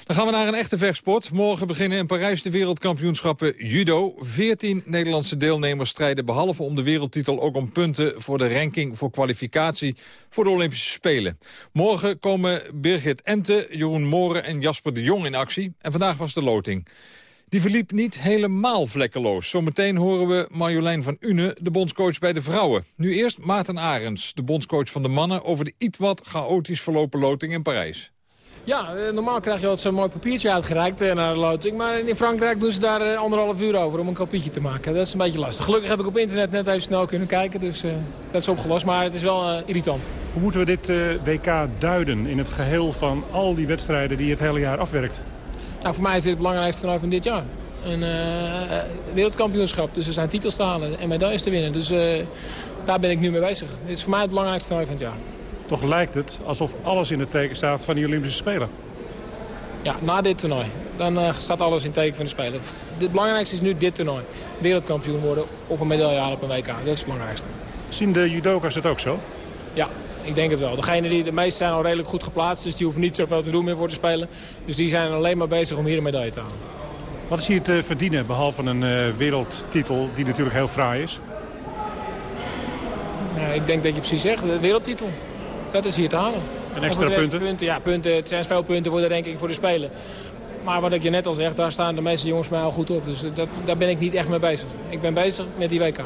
Dan gaan we naar een echte vechtsport. Morgen beginnen in Parijs de wereldkampioenschappen judo. 14 Nederlandse deelnemers strijden behalve om de wereldtitel... ook om punten voor de ranking voor kwalificatie voor de Olympische Spelen. Morgen komen Birgit Ente, Jeroen Moren en Jasper de Jong in actie. En vandaag was de loting. Die verliep niet helemaal vlekkeloos. Zometeen horen we Marjolein van Une, de bondscoach bij de vrouwen. Nu eerst Maarten Arends, de bondscoach van de mannen... over de iets wat chaotisch verlopen loting in Parijs. Ja, eh, normaal krijg je altijd zo'n mooi papiertje uitgereikt eh, naar de loting. Maar in Frankrijk doen ze daar eh, anderhalf uur over om een kopietje te maken. Dat is een beetje lastig. Gelukkig heb ik op internet net even snel kunnen kijken. Dus eh, dat is opgelost. Maar het is wel irritant. Hoe moeten we dit eh, WK duiden in het geheel van al die wedstrijden die het hele jaar afwerkt? Nou, voor mij is dit het belangrijkste toernooi van dit jaar. Een eh, wereldkampioenschap. Dus er zijn titels te halen en medailles te winnen. Dus eh, daar ben ik nu mee bezig. Dit is voor mij het belangrijkste toernooi van het jaar. Toch lijkt het alsof alles in het teken staat van die Olympische Spelen. Ja, na dit toernooi. Dan eh, staat alles in het teken van de Spelen. Het belangrijkste is nu dit toernooi. Wereldkampioen worden of een medaille halen op een WK. Dat is het belangrijkste. Zien de judoka's het ook zo? Ja, ik denk het wel. Degene die, de meesten zijn al redelijk goed geplaatst. Dus die hoeven niet zoveel te doen meer voor te spelen. Dus die zijn alleen maar bezig om hier een medaille te halen. Wat is hier te verdienen, behalve een eh, wereldtitel die natuurlijk heel fraai is? Ja, ik denk dat je precies zegt, de wereldtitel. Dat is hier te halen. En extra punten? Ja, punten. Het zijn veel punten voor de ranking voor de Spelen. Maar wat ik je net al zeg, daar staan de meeste jongens mij al goed op. Dus dat, daar ben ik niet echt mee bezig. Ik ben bezig met die WK.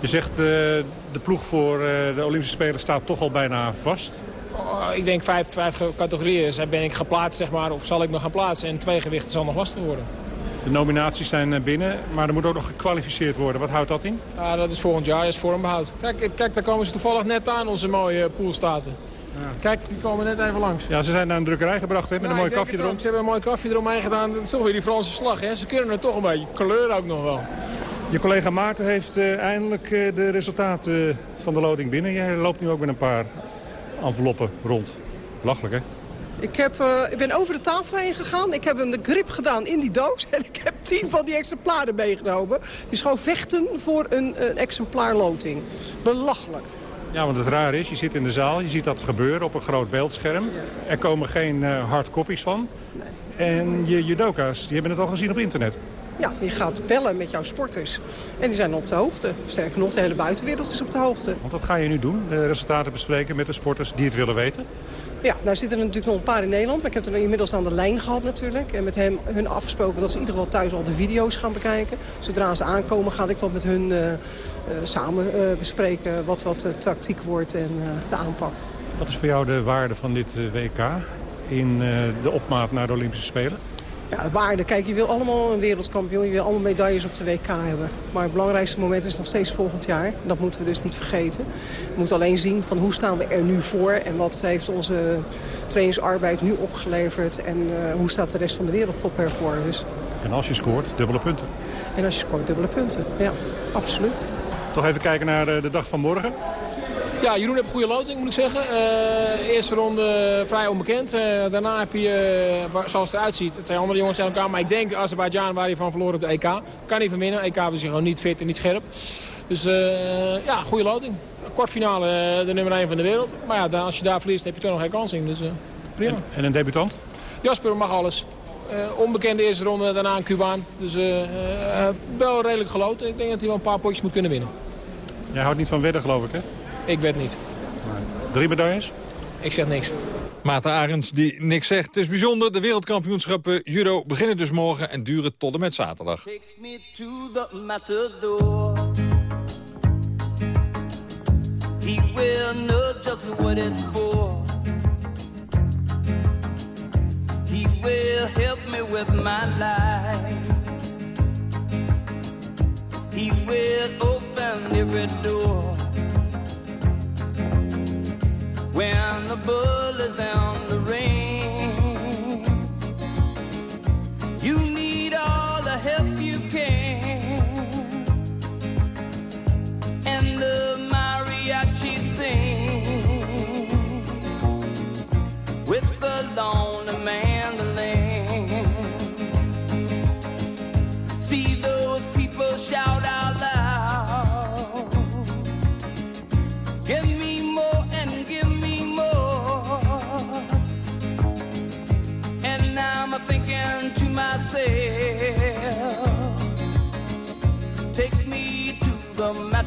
Je zegt uh, de ploeg voor uh, de Olympische Spelen staat toch al bijna vast. Oh, ik denk vijf, vijf categorieën dus ben ik geplaatst, zeg maar, of zal ik me gaan plaatsen. En twee gewichten zal nog lastig worden. De nominaties zijn binnen, maar er moet ook nog gekwalificeerd worden. Wat houdt dat in? Ja, dat is volgend jaar, dat is vormbehoud. Kijk, kijk, daar komen ze toevallig net aan, onze mooie poolstaten. Ja. Kijk, die komen net even langs. Ja, ze zijn naar een drukkerij gebracht hè, met een mooi kafje erom. Ze hebben een mooi kafje eromheen gedaan. Dat is toch weer die Franse slag. Hè? Ze kunnen er toch een beetje. Kleur ook nog wel. Je collega Maarten heeft uh, eindelijk uh, de resultaten van de loting binnen. Jij loopt nu ook met een paar enveloppen rond. Belachelijk, hè? Ik, heb, uh, ik ben over de tafel heen gegaan. Ik heb een grip gedaan in die doos. En ik heb tien van die exemplaren meegenomen. Dus gewoon vechten voor een, een exemplaar loting. Belachelijk. Ja, want het raar is, je zit in de zaal, je ziet dat gebeuren op een groot beeldscherm. Er komen geen uh, hardcopies van. En je judoka's, die hebben het al gezien op internet. Ja, je gaat bellen met jouw sporters. En die zijn op de hoogte. Sterker nog, de hele buitenwereld is op de hoogte. Want wat ga je nu doen? De resultaten bespreken met de sporters die het willen weten? Ja, daar zitten er natuurlijk nog een paar in Nederland. Maar ik heb er inmiddels aan de lijn gehad natuurlijk. En met hem, hun afgesproken dat ze in ieder geval thuis al de video's gaan bekijken. Zodra ze aankomen ga ik dan met hun uh, uh, samen uh, bespreken wat, wat de tactiek wordt en de aanpak. Wat is voor jou de waarde van dit WK in de opmaat naar de Olympische Spelen? Ja, waarde. Kijk, je wil allemaal een wereldkampioen. Je wil allemaal medailles op de WK hebben. Maar het belangrijkste moment is nog steeds volgend jaar. Dat moeten we dus niet vergeten. We moeten alleen zien van hoe staan we er nu voor. En wat heeft onze trainingsarbeid nu opgeleverd. En uh, hoe staat de rest van de wereldtop ervoor. Dus... En als je scoort, dubbele punten. En als je scoort, dubbele punten. Ja, absoluut. Toch even kijken naar eh, de dag van morgen. Ja, Jeroen heeft een goede loting, moet ik zeggen. Eh, eerste ronde vrij onbekend. Eh, daarna heb je, eh, zoals het eruit ziet, het zijn andere jongens tegen elkaar. Maar ik denk Azerbeidzjan waar hij van verloren op de EK. Kan niet van winnen. EK was gewoon niet fit en niet scherp. Dus ja, goede loting. Kwartfinale de nummer 1 van de wereld. Maar ja, dan, als je daar verliest heb je toch nog geen kans in. Dus prima. En een debutant? Jasper mag alles. Eh, onbekende eerste ronde, daarna een Cubaan. Dus wel redelijk geloten. Ik denk dat hij wel een paar potjes moet kunnen winnen. Jij houdt niet van wedden, geloof ik, hè? Ik weet niet. Drie medailles? Ik zeg niks. Maarten Arends die niks zegt. Het is bijzonder. De wereldkampioenschappen judo beginnen dus morgen en duren tot en met zaterdag. me to the matador. He will know just what it's for. He will help me with my life. He will open every door. When the bull on the ring, you need all the help you can. And the mariachi sing with the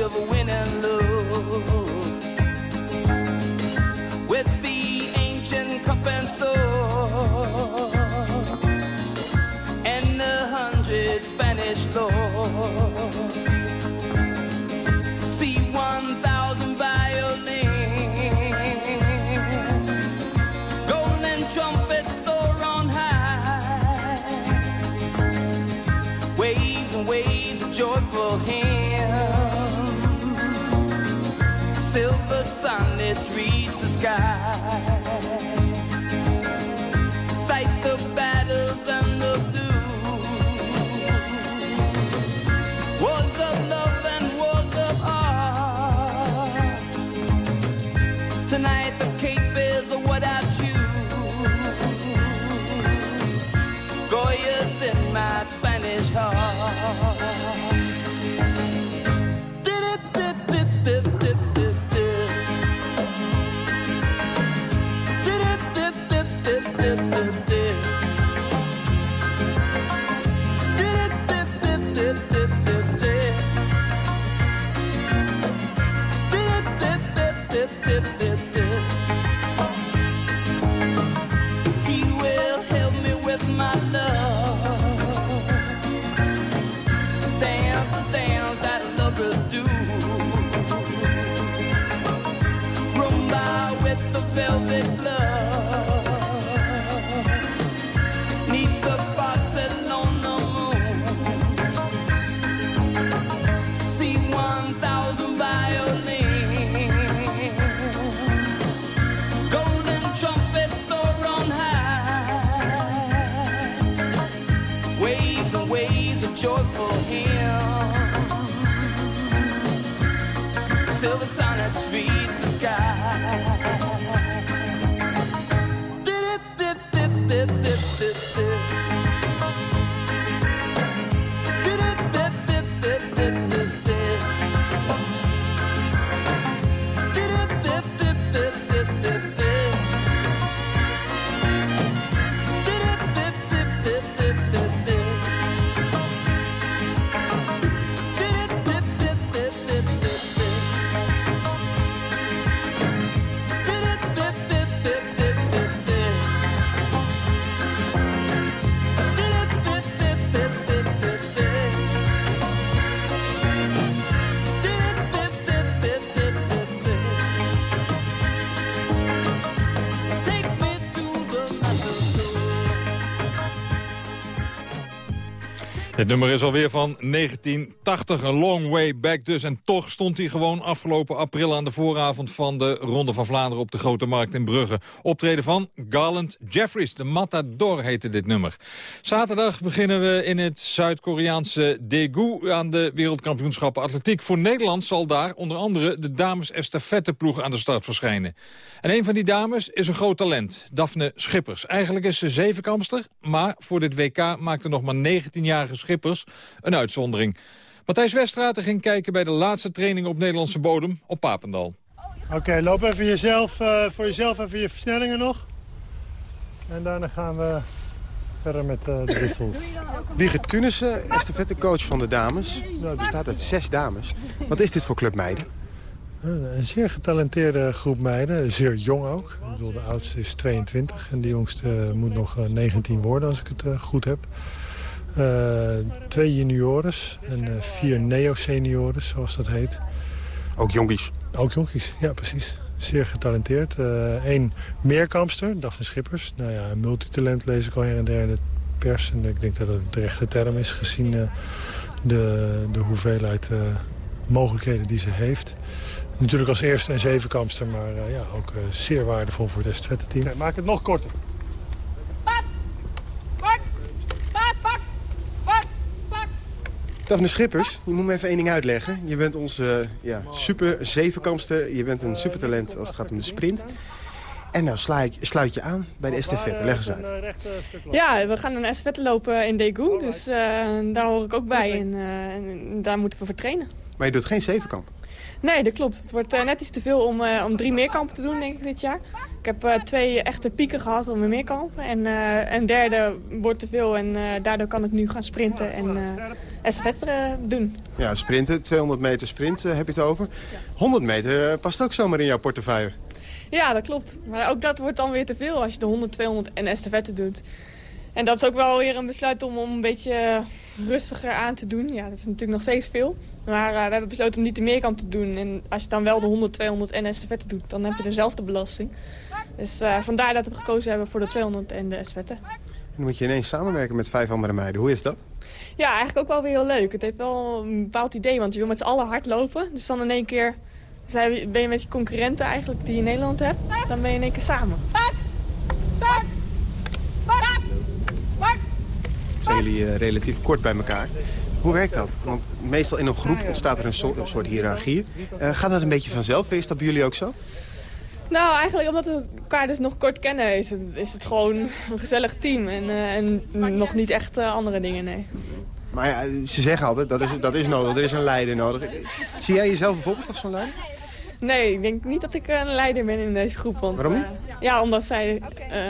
silver in my Spanish Dit nummer is alweer van 1980, een long way back dus. En toch stond hij gewoon afgelopen april aan de vooravond van de Ronde van Vlaanderen op de Grote Markt in Brugge. Optreden van Garland Jeffries, de Matador heette dit nummer. Zaterdag beginnen we in het Zuid-Koreaanse Daegu aan de wereldkampioenschappen atletiek. Voor Nederland zal daar onder andere de dames estafetteploeg aan de start verschijnen. En een van die dames is een groot talent, Daphne Schippers. Eigenlijk is ze zevenkampster, maar voor dit WK maakte nog maar 19-jarige Schippers een uitzondering. Matthijs Westraat ging kijken bij de laatste training op Nederlandse bodem op Papendal. Oké, loop even jezelf, eh, voor jezelf even je versnellingen nog. En daarna gaan we verder met eh, de wissels. Wieger Tunissen, estafettecoach van de dames. Nou, het bestaat uit zes dames. Wat is dit voor club meiden? Een, zeer getalenteerde groep meiden, zeer jong ook. Ik bedoel, de oudste is 22 en de jongste eh, moet nog eh, 19 worden als ik het eh, goed heb. Eh, twee juniores en eh, vier neo-seniores, zoals dat heet. Ook jonkies? Ook jonkies, ja precies. Zeer getalenteerd. Eén meerkampster, Daphne Schippers. Nou ja, een multitalent lees ik al her en der in de pers. En ik denk dat het de rechte term is, gezien eh, de, de hoeveelheid eh, mogelijkheden die ze heeft. Natuurlijk als eerste een zevenkampster, maar eh, ja, ook eh, zeer waardevol voor het estafette-team. maak het nog korter. Daphne Schippers, je moet me even één ding uitleggen. Je bent onze ja, super zevenkampster. Je bent een supertalent als het gaat om de sprint. En nou sluit, sluit je aan bij de estafette. Leg eens uit. Ja, we gaan een estafette lopen in Daegu, dus eh, daar hoor ik ook bij en, eh, en daar moeten we voor trainen. Maar je doet geen zevenkamp. Nee, dat klopt. Het wordt eh, net iets te veel om, eh, om drie meerkampen te doen, denk ik, dit jaar. Ik heb eh, twee echte pieken gehad om mijn meerkampen. En een derde wordt te veel en daardoor kan ik nu gaan sprinten en estafette eh, doen. Ja, sprinten. 200 meter sprint heb je het over. 100 meter past ook zomaar in jouw portefeuille. Ja, dat klopt. Maar ook dat wordt dan weer te veel als je de 100, 200 en estafette doet. En dat is ook wel weer een besluit om, om een beetje rustiger aan te doen. Ja, dat is natuurlijk nog steeds veel. Maar eh, we hebben besloten om niet de meerkamp te doen. En als je dan wel de 100, 200 en estafette doet, dan heb je dezelfde belasting. Dus eh, vandaar dat we gekozen hebben voor de 200 en de estafette. En dan moet je ineens samenwerken met vijf andere meiden. Hoe is dat? Ja, eigenlijk ook wel weer heel leuk. Het heeft wel een bepaald idee, want je wil met z'n allen hard lopen. Dus dan in één keer zijn- ben je met je concurrenten eigenlijk die je in Nederland hebt. Dan ben je in één keer samen. Zijn jullie eh, relatief kort bij elkaar? Hoe werkt dat? Want meestal in een groep ontstaat er een soort, een soort hiërarchie. Eh, gaat dat een beetje vanzelf? Is dat bij jullie ook zo? Nou, eigenlijk omdat we elkaar dus nog kort kennen, is het, is het gewoon een gezellig team. En, eh, en nog niet echt andere dingen, nee. Maar ja, ze zeggen altijd, dat is, dat is nodig. Er is een leider nodig. Zie jij jezelf bijvoorbeeld als zo'n leider? Nee, ik denk niet dat ik een leider ben in deze groep. Want, Waarom niet? eh, ja, omdat zij eh,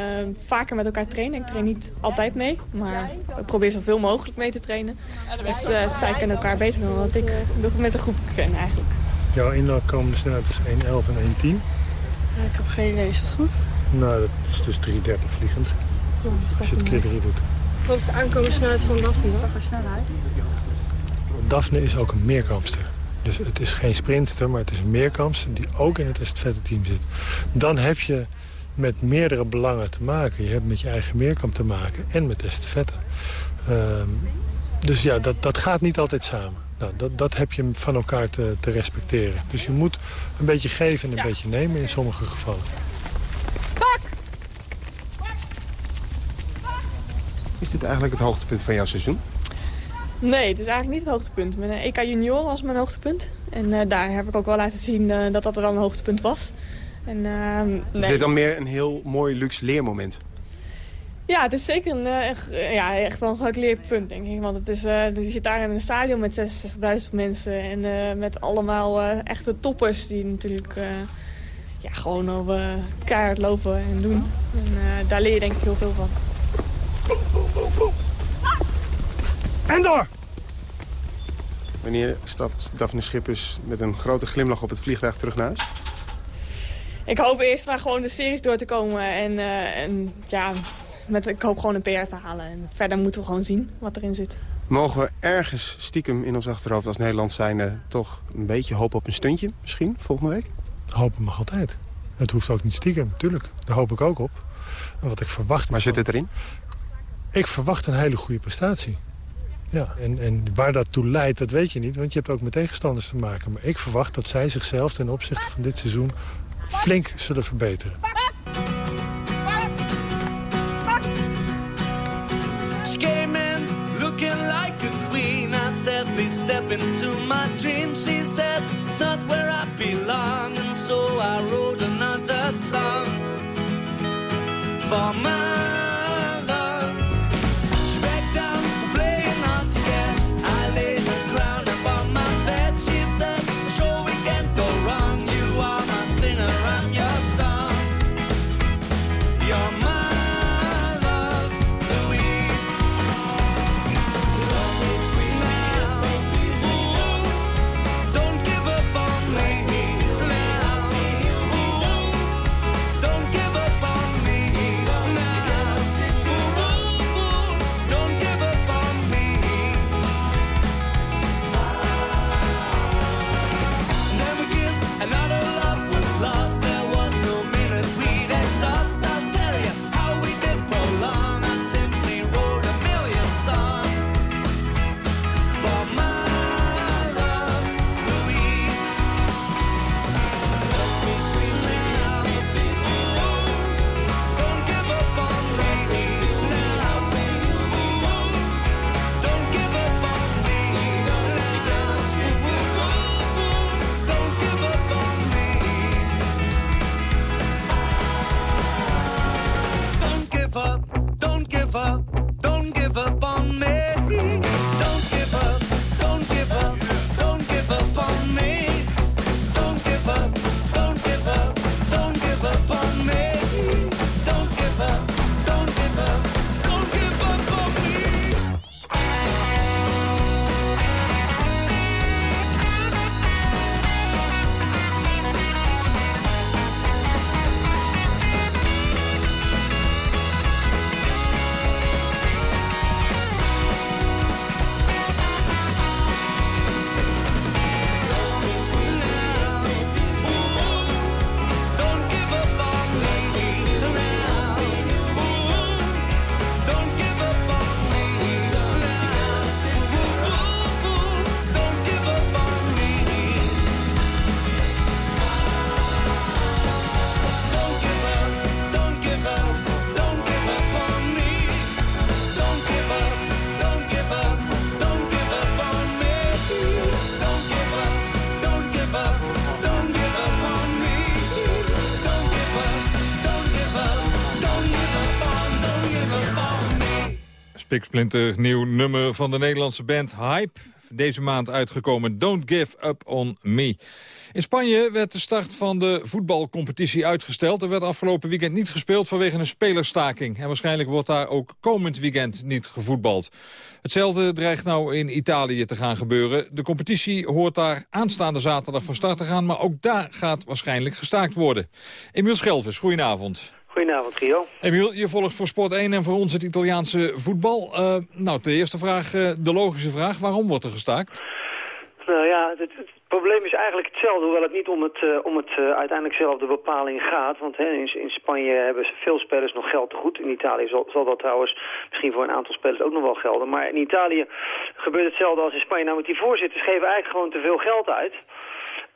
vaker met elkaar trainen. Ik train niet altijd mee, maar ik probeer zoveel mogelijk mee te trainen. Dus eh, zij kennen elkaar beter dan dat ik met de groep ken eigenlijk. Jouw inkomende snelheid is 1.11 en 1.10. ik heb geen idee, is dat goed? Nou, dat is dus 3.30 vliegend. Als je het keer 3 doet. Wat is de aankomende snelheid van Daphne? Daphne is ook een meerkampster. Dus het is geen sprintster, maar het is een meerkampster die ook in het estafette-team zit. Dan heb je met meerdere belangen te maken. Je hebt met je eigen meerkamp te maken en met estafette. Ehm, dus ja, dat, dat gaat niet altijd samen. Nou, dat, dat heb je van elkaar te, te respecteren. Dus je moet een beetje geven en een beetje nemen in sommige gevallen. Is dit eigenlijk het hoogtepunt van jouw seizoen? Nee, het is eigenlijk niet het hoogtepunt. Mijn EK Junior was mijn hoogtepunt. En eh, daar heb ik ook wel laten zien eh, dat dat er wel een hoogtepunt was. En, ehm, Is nee. dit dan meer een heel mooi luxe leermoment? Ja, het is zeker een, eh, echt, eh, ja, echt wel een groot leerpunt, denk ik. Want het is, eh, je zit daar in een stadion met 66.000 mensen. En eh, met allemaal eh, echte toppers die natuurlijk eh, ja, gewoon eh, keihard lopen en doen. En eh, daar leer je denk ik heel veel van. En door! Wanneer stapt Daphne Schippers met een grote glimlach op het vliegtuig terug naar huis? Ik hoop eerst maar gewoon de series door te komen. En, eh, en ja, met, ik hoop gewoon een PR te halen. En verder moeten we gewoon zien wat erin zit. Mogen we ergens stiekem in ons achterhoofd als Nederland zijnde... toch een beetje hopen op een stuntje misschien volgende week? Hopen mag altijd. Het hoeft ook niet stiekem, natuurlijk. Daar hoop ik ook op. En wat ik verwacht... Maar zit het erin? Ik verwacht een hele goede prestatie. Ja, en, en waar dat toe leidt, dat weet je niet, want je hebt ook met tegenstanders te maken. Maar ik verwacht dat zij zichzelf ten opzichte van dit seizoen flink zullen verbeteren. She came in looking like a queen. I said, please step into my dream. She said, it's not where I belong. And so I wrote another song for my Spiksplinter nieuw nummer van de Nederlandse band Hype. Deze maand uitgekomen Don't Give Up On Me. In Spanje werd de start van de voetbalcompetitie uitgesteld. Er werd afgelopen weekend niet gespeeld vanwege een spelerstaking. En waarschijnlijk wordt daar ook komend weekend niet gevoetbald. Hetzelfde dreigt nou in Italië te gaan gebeuren. De competitie hoort daar aanstaande zaterdag van start te gaan... maar ook daar gaat waarschijnlijk gestaakt worden. Emiel Schelvis, goedenavond. Goedenavond, Gio. Emiel, je volgt voor Sport 1 en voor ons het Italiaanse voetbal. Eh, nou, de eerste vraag, eh, de logische vraag. Waarom wordt er gestaakt? Nou ja, het, het probleem is eigenlijk hetzelfde, hoewel het niet om het, eh, om het uiteindelijk zelf de bepaling gaat. Want hè, in, in Spanje hebben veel spelers nog geld te goed. In Italië zal, zal dat trouwens misschien voor een aantal spelers ook nog wel gelden. Maar in Italië gebeurt hetzelfde als in Spanje. Namelijk die voorzitters geven eigenlijk gewoon te veel geld uit.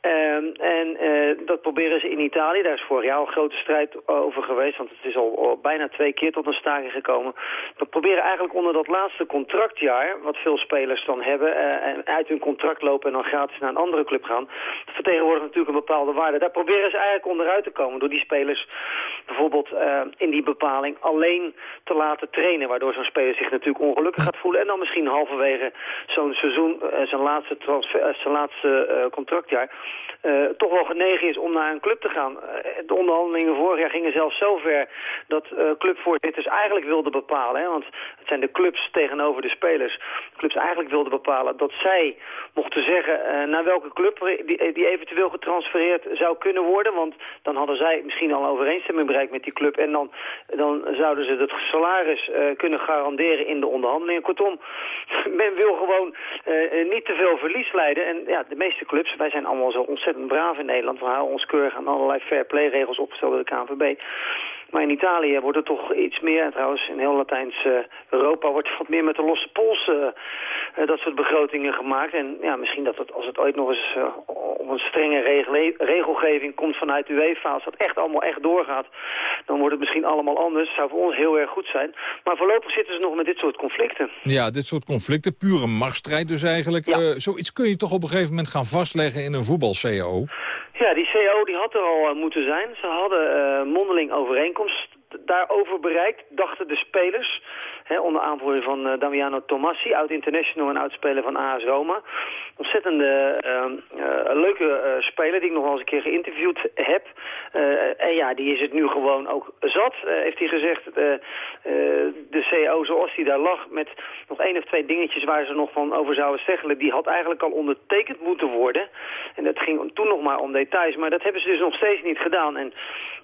Ehm, en eh, dat proberen ze in Italië. Daar is vorig jaar al grote strijd over geweest. Want het is al, bijna twee keer tot een staking gekomen. We proberen eigenlijk onder dat laatste contractjaar... wat veel spelers dan hebben... eh, en uit hun contract lopen en dan gratis naar een andere club gaan... dat vertegenwoordigt natuurlijk een bepaalde waarde. Daar proberen ze eigenlijk onderuit te komen... door die spelers bijvoorbeeld eh, in die bepaling alleen te laten trainen. Waardoor zo'n speler zich natuurlijk ongelukkig gaat voelen. En dan misschien halverwege zo'n seizoen, zijn laatste, transfer, zijn laatste contractjaar eh, toch wel genegen is om naar een club te gaan. Eh, de onderhandelingen vorig jaar gingen zelfs zo ver dat eh, clubvoorzitters eigenlijk wilden bepalen, hè, want het zijn de clubs tegenover de spelers, clubs eigenlijk wilden bepalen dat zij mochten zeggen naar welke club die, die eventueel getransfereerd zou kunnen worden, want dan hadden zij misschien al een overeenstemming bereikt met die club en dan, dan zouden ze het salaris kunnen garanderen in de onderhandelingen. Kortom, men wil gewoon niet te veel verlies leiden en ja, de meeste clubs, wij zijn allemaal zo ontzettend braaf in Nederland, we houden ons keurig aan allerlei fair play regels opgesteld door de KNVB. Maar in Italië wordt er toch iets meer, en trouwens in heel Latijns-Europa wordt er wat meer met de losse pols eh, eh, dat soort begrotingen gemaakt. En ja, misschien dat het, als het ooit nog eens eh, op een strenge regelgeving komt vanuit UEFA, als dat echt allemaal echt doorgaat, dan wordt het misschien allemaal anders. zou voor ons heel erg goed zijn. Maar voorlopig zitten ze nog met dit soort conflicten. Ja, dit soort conflicten, pure machtsstrijd dus eigenlijk. Eh, zoiets kun je toch op een gegeven moment gaan vastleggen in een voetbal-CAO? Ja, die CO die had er al eh, moeten zijn. Ze hadden eh, mondeling overeenkomst daarover bereikt, dachten de spelers. Hè, onder aanvoering van eh, Damiano Tomassi, oud-international en oud-speler van AS Roma. Ontzettende eh, eh, leuke eh, speler die ik nog wel eens een keer geïnterviewd heb. En ja, die is het nu gewoon ook zat, heeft hij gezegd. De CO zoals die daar lag, met nog één of twee dingetjes waar ze nog van over zouden steggelen, die had eigenlijk al ondertekend moeten worden. En dat ging toen nog maar om details, maar dat hebben ze dus nog steeds niet gedaan. En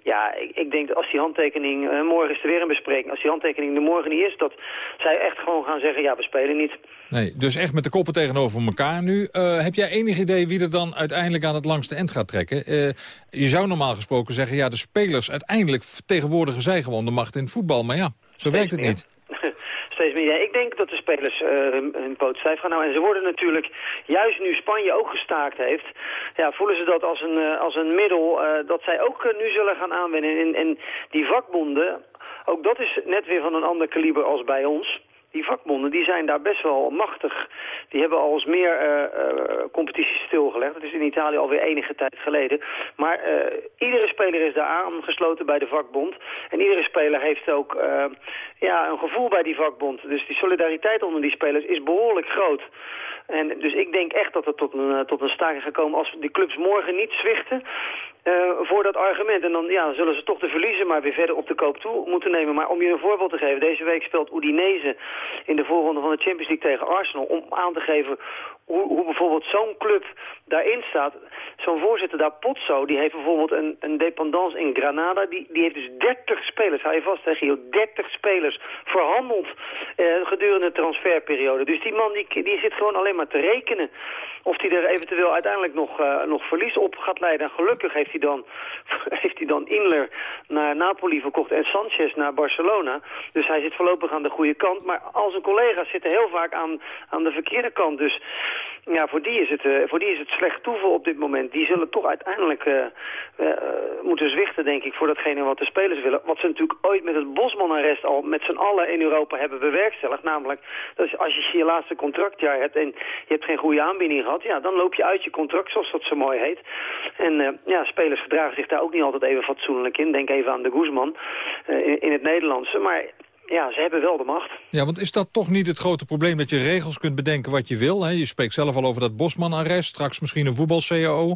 ja, ik, ik denk dat als die handtekening, eh, morgen is er weer een bespreking, als die handtekening er morgen niet is, dat zij echt gewoon gaan zeggen, ja, we spelen niet. Nee, dus echt met de koppen tegenover elkaar nu. Eh, heb jij enig idee wie er dan uiteindelijk aan het langste eind gaat trekken? Eh, je zou normaal gesproken zeggen, ja, de spelers uiteindelijk vertegenwoordigen zij gewoon de macht in het voetbal. Maar ja, zo werkt het meer. niet. Steeds meer. Ik denk dat de spelers eh, hun, hun poot stijf gaan houden. En ze worden natuurlijk, juist nu Spanje ook gestaakt heeft, ja, voelen ze dat als een, eh, als een middel eh, dat zij ook nu zullen gaan aanwenden. En, en die vakbonden, ook dat is net weer van een ander kaliber als bij ons. Die vakbonden die zijn daar best wel machtig. Die hebben al eens meer eh, competities stilgelegd. Dat is in Italië alweer enige tijd geleden. Maar eh, iedere speler is daar aangesloten bij de vakbond. En iedere speler heeft ook ja, een gevoel bij die vakbond. Dus die solidariteit onder die spelers is behoorlijk groot. En dus ik denk echt dat het tot een, tot een staking gaat komen als die clubs morgen niet zwichten eh, voor dat argument. En dan ja, zullen ze toch de verliezen maar weer verder op de koop toe moeten nemen. Maar om je een voorbeeld te geven, deze week speelt Udinese in de voorronde van de Champions League tegen Arsenal. Om aan te geven hoe, bijvoorbeeld zo'n club daarin staat. Zo'n voorzitter daar, Potso, die heeft bijvoorbeeld een, een dependance in Granada. Die, die heeft dus 30 spelers, hou je vast tegen Gio, 30 spelers verhandeld eh, gedurende de transferperiode. Dus die man die, die zit gewoon alleen maar te rekenen of hij er eventueel uiteindelijk nog, eh, nog verlies op gaat leiden. En gelukkig heeft hij dan, heeft hij dan Inler naar Napoli verkocht en Sanchez naar Barcelona. Dus hij zit voorlopig aan de goede kant. Maar al zijn collega's zitten heel vaak aan, aan de verkeerde kant. Dus ja, voor die, is het, eh, voor die is het slecht toeval op dit moment. Die zullen toch uiteindelijk eh, eh, moeten zwichten, denk ik, voor datgene wat de spelers willen. Wat ze natuurlijk ooit met het Bosman-arrest al met z'n allen in Europa hebben bewerkstelligd. Namelijk, dat als je je laatste contractjaar hebt en je hebt geen goede aanbieding gehad, ja, dan loop je uit je contract, zoals dat zo mooi heet. En ja, spelers gedragen zich daar ook niet altijd even fatsoenlijk in. Denk even aan de Guzman in het Nederlandse. Maar ja, ze hebben wel de macht. Ja, want is dat toch niet het grote probleem dat je regels kunt bedenken wat je wil? Hè? Je spreekt zelf al over dat Bosman-arrest, straks misschien een voetbal-CAO.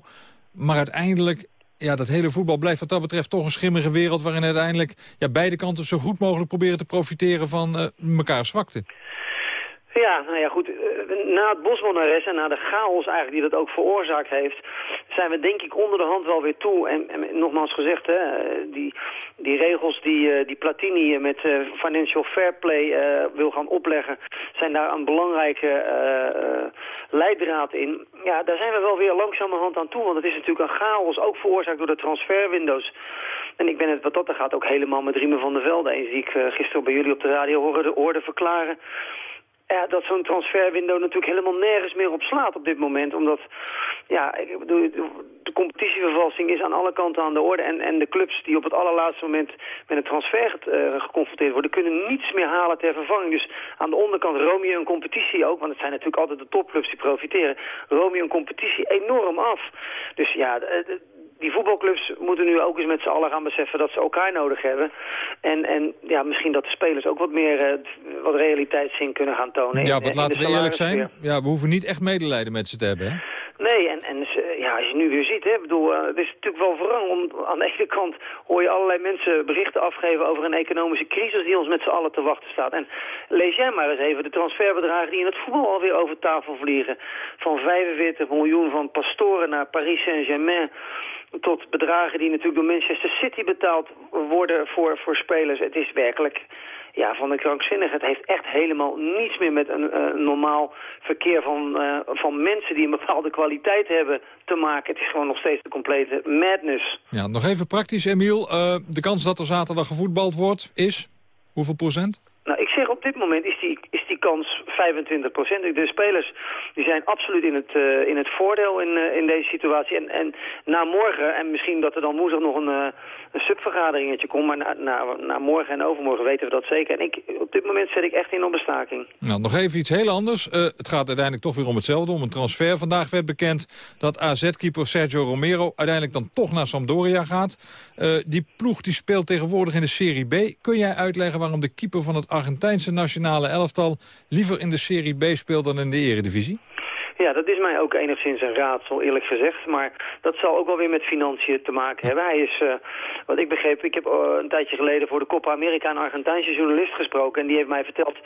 Maar uiteindelijk, ja, dat hele voetbal blijft wat dat betreft toch een schimmige wereld... waarin uiteindelijk ja, beide kanten zo goed mogelijk proberen te profiteren van eh mekaars zwakte. Ja, nou ja, goed. eh, Na het Bosman-arrest en na de chaos eigenlijk die dat ook veroorzaakt heeft... zijn we denk ik onder de hand wel weer toe. En, nogmaals gezegd, hè, eh, die, die regels die, eh, die Platini met Financial Fair Play wil gaan opleggen... zijn daar een belangrijke eh, leidraad in. Ja, daar zijn we wel weer langzamerhand aan toe. Want het is natuurlijk een chaos, ook veroorzaakt door de transferwindows... En ik ben het wat dat er gaat ook helemaal met Riemen van der Velde eens... die ik gisteren bij jullie op de radio hoorde, hoorde verklaren... Ja, dat zo'n transferwindow natuurlijk helemaal nergens meer op slaat op dit moment. Omdat, ja, ik bedoel, de competitievervalsing is aan alle kanten aan de orde. En, en de clubs die op het allerlaatste moment met een transfer eh, geconfronteerd worden... kunnen niets meer halen ter vervanging. Dus aan de onderkant Romeo een competitie ook. Want het zijn natuurlijk altijd de topclubs die profiteren. Romeo een competitie enorm af. Dus ja, die voetbalclubs moeten nu ook eens met z'n allen gaan beseffen dat ze elkaar nodig hebben. En, en ja, misschien dat de spelers ook wat meer eh, wat realiteitszin kunnen gaan tonen. Ja, wat laten we eerlijk zijn. Ja, we hoeven niet echt medelijden met ze te hebben, hè? Nee, en, en ja, als je nu weer ziet, hè, bedoel, eh, het is natuurlijk wel verrang. Om, aan de ene kant hoor je allerlei mensen berichten afgeven over een economische crisis die ons met z'n allen te wachten staat. En lees jij maar eens even de transferbedragen die in het voetbal alweer over tafel vliegen. Van 45 miljoen van Pastoren naar Paris Saint-Germain tot bedragen die natuurlijk door Manchester City betaald worden voor, voor spelers. Het is werkelijk ja, van de krankzinnigheid. Het heeft echt helemaal niets meer met een eh, normaal verkeer van, eh, van mensen die een bepaalde kwaliteit hebben te maken. Het is gewoon nog steeds de complete madness. Ja, nog even praktisch, Emiel. Eh, de kans dat er zaterdag gevoetbald wordt is hoeveel procent? Nou, ik zeg op dit moment is die, is kans 25% De spelers die zijn absoluut in het, eh, in het voordeel in, eh, in deze situatie. En, en na morgen, en misschien dat er dan woensdag nog een, eh, een subvergaderingetje komt... maar na, na, na morgen en overmorgen weten we dat zeker. En ik, op dit moment zet ik echt in op bestaking. Nou, nog even iets heel anders. Het gaat uiteindelijk toch weer om hetzelfde, om een transfer. Vandaag werd bekend dat AZ-keeper Sergio Romero uiteindelijk dan toch naar Sampdoria gaat. Die ploeg die speelt tegenwoordig in de Serie B. Kun jij uitleggen waarom de keeper van het Argentijnse nationale elftal... liever in de Serie B speelt dan in de eredivisie? Ja, dat is mij ook enigszins een raadsel, eerlijk gezegd. Maar dat zal ook wel weer met financiën te maken hebben. Hij is, eh, wat ik begreep, ik heb eh, een tijdje geleden voor de Copa America een Argentijnse journalist gesproken. En die heeft mij verteld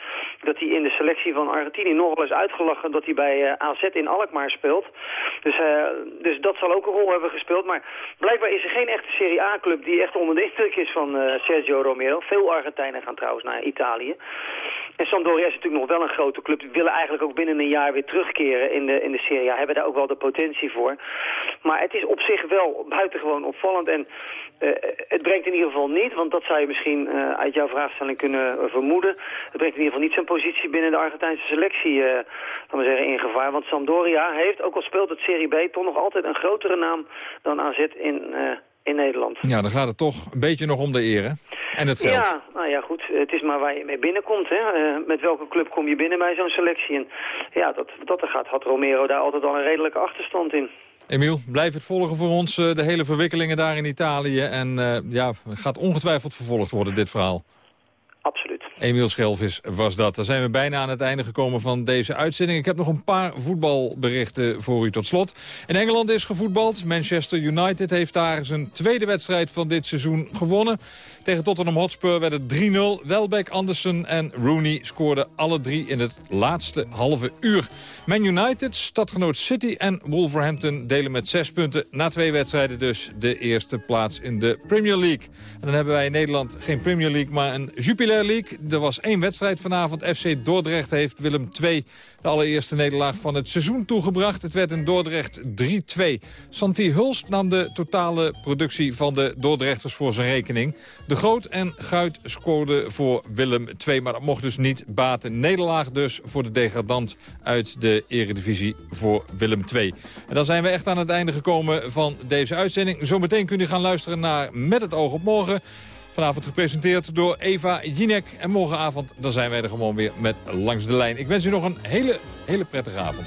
dat hij in de selectie van Argentinië nog wel eens uitgelachen dat hij bij eh, AZ in Alkmaar speelt. Dus, dus dat zal ook een rol hebben gespeeld. Maar blijkbaar is er geen echte Serie A-club die echt onder de indruk is van Sergio Romero. Veel Argentijnen gaan trouwens naar Italië. En Sampdoria is natuurlijk nog wel een grote club. Die willen eigenlijk ook binnen een jaar weer terugkeren in de, in de Serie A. Hebben daar ook wel de potentie voor. Maar het is op zich wel buitengewoon opvallend. En eh, het brengt in ieder geval niet, want dat zou je misschien eh, uit jouw vraagstelling kunnen eh, vermoeden. Het brengt in ieder geval niet zijn positie binnen de Argentijnse selectie laten we zeggen, in gevaar. Want Sampdoria heeft, ook al speelt het Serie B, toch nog altijd een grotere naam dan AZ in, in Nederland. Ja, dan gaat het toch een beetje nog om de eer, hè? En het geld. Ja, nou ja, goed. Het is maar waar je mee binnenkomt. Hè. Eh, met welke club kom je binnen bij zo'n selectie? En ja, dat, dat er gaat, had Romero daar altijd al een redelijke achterstand in. Emiel, blijf het volgen voor ons, eh, de hele verwikkelingen daar in Italië. En eh, ja, gaat ongetwijfeld vervolgd worden, dit verhaal. Absoluut. Emiel Schelvis was dat. Dan zijn we bijna aan het einde gekomen van deze uitzending. Ik heb nog een paar voetbalberichten voor u tot slot. In Engeland is gevoetbald. Manchester United heeft daar zijn tweede wedstrijd van dit seizoen gewonnen. Tegen Tottenham Hotspur werd het 3-0. Welbeck, Anderson en Rooney scoorden alle drie in het laatste halve uur. Man United, stadgenoot City en Wolverhampton delen met zes punten... na twee wedstrijden dus de eerste plaats in de Premier League. En dan hebben wij in Nederland geen Premier League, maar een Jupiler League. Er was één wedstrijd vanavond. FC Dordrecht heeft Willem II de allereerste nederlaag van het seizoen toegebracht. Het werd in Dordrecht 3-2. Santi Hulst nam de totale productie van de Dordrechters voor zijn rekening. De Groot en Guit scoorden voor Willem II, maar dat mocht dus niet baten. Nederlaag dus voor de degradant uit de eredivisie voor Willem II. En dan zijn we echt aan het einde gekomen van deze uitzending. Zometeen kunt u gaan luisteren naar Met het oog op morgen. Vanavond gepresenteerd door Eva Jinek. En morgenavond dan zijn wij er gewoon weer met Langs de Lijn. Ik wens u nog een hele, hele prettige avond.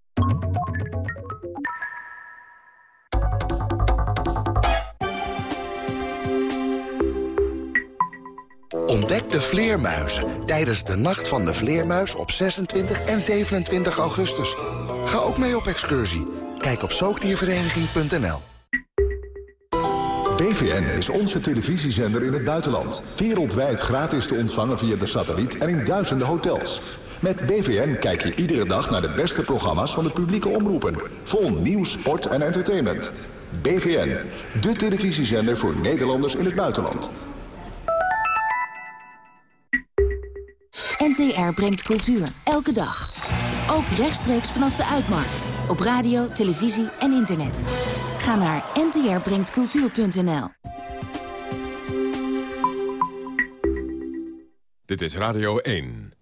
Ontdek de vleermuizen tijdens de Nacht van de Vleermuis op 26 en 27 augustus. Ga ook mee op excursie. Kijk op zoogdiervereniging.nl. BVN is onze televisiezender in het buitenland. Wereldwijd gratis te ontvangen via de satelliet en in duizenden hotels. Met BVN kijk je iedere dag naar de beste programma's van de publieke omroepen. Vol nieuws, sport en entertainment. BVN, de televisiezender voor Nederlanders in het buitenland. NTR brengt cultuur, elke dag. Ook rechtstreeks vanaf de Uitmarkt. Op radio, televisie en internet. Ga naar ntrbrengtcultuur.nl Dit is Radio 1.